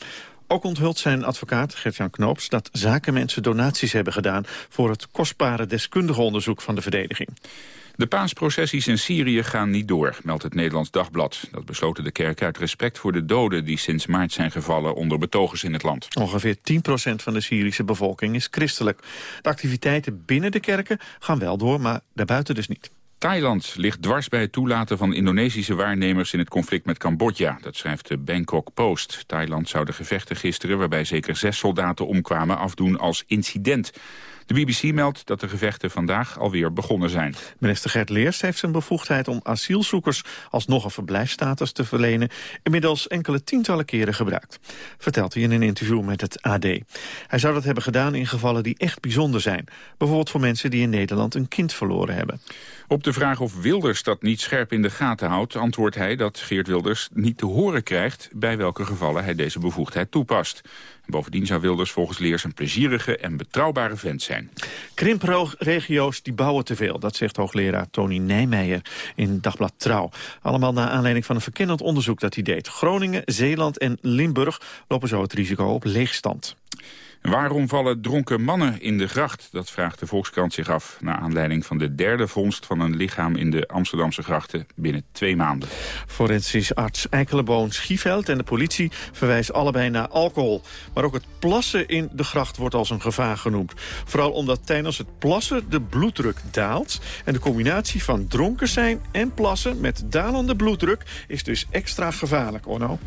Ook onthult zijn advocaat Gert-Jan Knoops dat zakenmensen donaties hebben gedaan voor het kostbare deskundige onderzoek van de verdediging. De paasprocessies in Syrië gaan niet door, meldt het Nederlands Dagblad. Dat besloten de kerk uit respect voor de doden die sinds maart zijn gevallen onder betogers in het land. Ongeveer 10% van de Syrische bevolking is christelijk. De activiteiten binnen de kerken gaan wel door, maar daarbuiten dus niet. Thailand ligt dwars bij het toelaten van Indonesische waarnemers in het conflict met Cambodja. Dat schrijft de Bangkok Post. Thailand zou de gevechten gisteren, waarbij zeker zes soldaten omkwamen, afdoen als incident. De BBC meldt dat de gevechten vandaag alweer begonnen zijn. Minister Gert Leers heeft zijn bevoegdheid om asielzoekers alsnog een verblijfsstatus te verlenen inmiddels enkele tientallen keren gebruikt. Vertelt hij in een interview met het AD. Hij zou dat hebben gedaan in gevallen die echt bijzonder zijn. Bijvoorbeeld voor mensen die in Nederland een kind verloren hebben. Op de vraag of Wilders dat niet scherp in de gaten houdt... antwoordt hij dat Geert Wilders niet te horen krijgt... bij welke gevallen hij deze bevoegdheid toepast. Bovendien zou Wilders volgens Leers een plezierige en betrouwbare vent zijn. Krimpregio's die bouwen te veel, dat zegt hoogleraar Tony Nijmeijer in Dagblad Trouw. Allemaal naar aanleiding van een verkennend onderzoek dat hij deed. Groningen, Zeeland en Limburg lopen zo het risico op leegstand. Waarom vallen dronken mannen in de gracht? Dat vraagt de Volkskrant zich af... naar aanleiding van de derde vondst van een lichaam in de Amsterdamse grachten binnen twee maanden. Forensisch arts Eikeleboon Schieveld en de politie verwijzen allebei naar alcohol. Maar ook het plassen in de gracht wordt als een gevaar genoemd. Vooral omdat tijdens het plassen de bloeddruk daalt. En de combinatie van dronken zijn en plassen met dalende bloeddruk is dus extra gevaarlijk, Orno.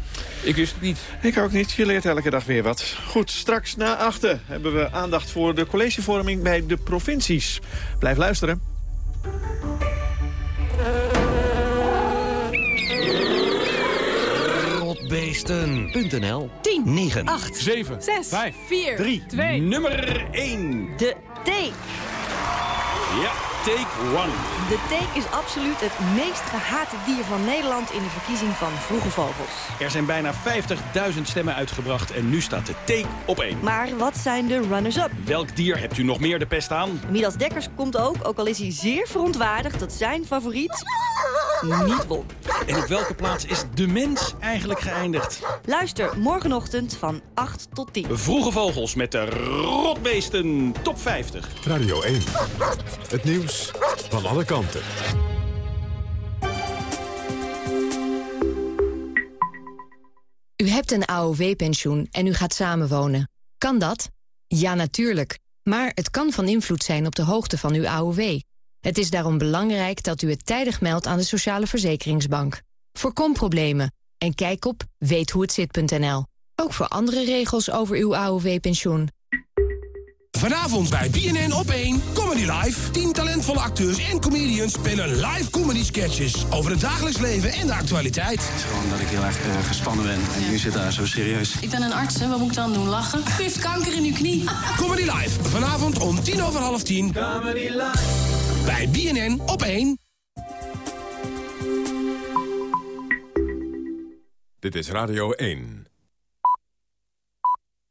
Ik wist het niet. Ik ook niet. Je leert elke dag weer wat. Goed, straks na achten hebben we aandacht voor de collegevorming bij de provincies. Blijf luisteren. Rotbeesten.nl 10, 9, 8, 7, 6, 5, 4, 3, 2, nummer 1. De Take. Ja, take one. De Take is absoluut het meest gehate dier van Nederland in de verkiezing van Vroege Vogels. Er zijn bijna 50.000 stemmen uitgebracht en nu staat de take op 1. Maar wat zijn de runners-up? Welk dier hebt u nog meer de pest aan? Midas Dekkers komt ook, ook al is hij zeer verontwaardigd dat zijn favoriet... niet won. En op welke plaats is de mens eigenlijk geëindigd? Luister morgenochtend van 8 tot 10. Vroege Vogels met de rotbeesten top 50. Radio 1. Het nieuws van alle kanten. U hebt een AOW-pensioen en u gaat samenwonen. Kan dat? Ja, natuurlijk. Maar het kan van invloed zijn op de hoogte van uw AOW. Het is daarom belangrijk dat u het tijdig meldt aan de Sociale Verzekeringsbank. Voorkom problemen en kijk op weethoehetzit.nl. Ook voor andere regels over uw AOW-pensioen. Vanavond bij BNN op 1 Comedy Live. 10 talentvolle acteurs en comedians spelen live comedy sketches over het dagelijks leven en de actualiteit. Het is gewoon dat ik heel erg uh, gespannen ben en nu zit daar zo serieus. Ik ben een arts, hè? wat moet ik dan doen? Lachen? U heeft kanker in uw knie. Comedy Live, vanavond om tien over half tien. Comedy Live. Bij BNN op 1. Dit is Radio 1.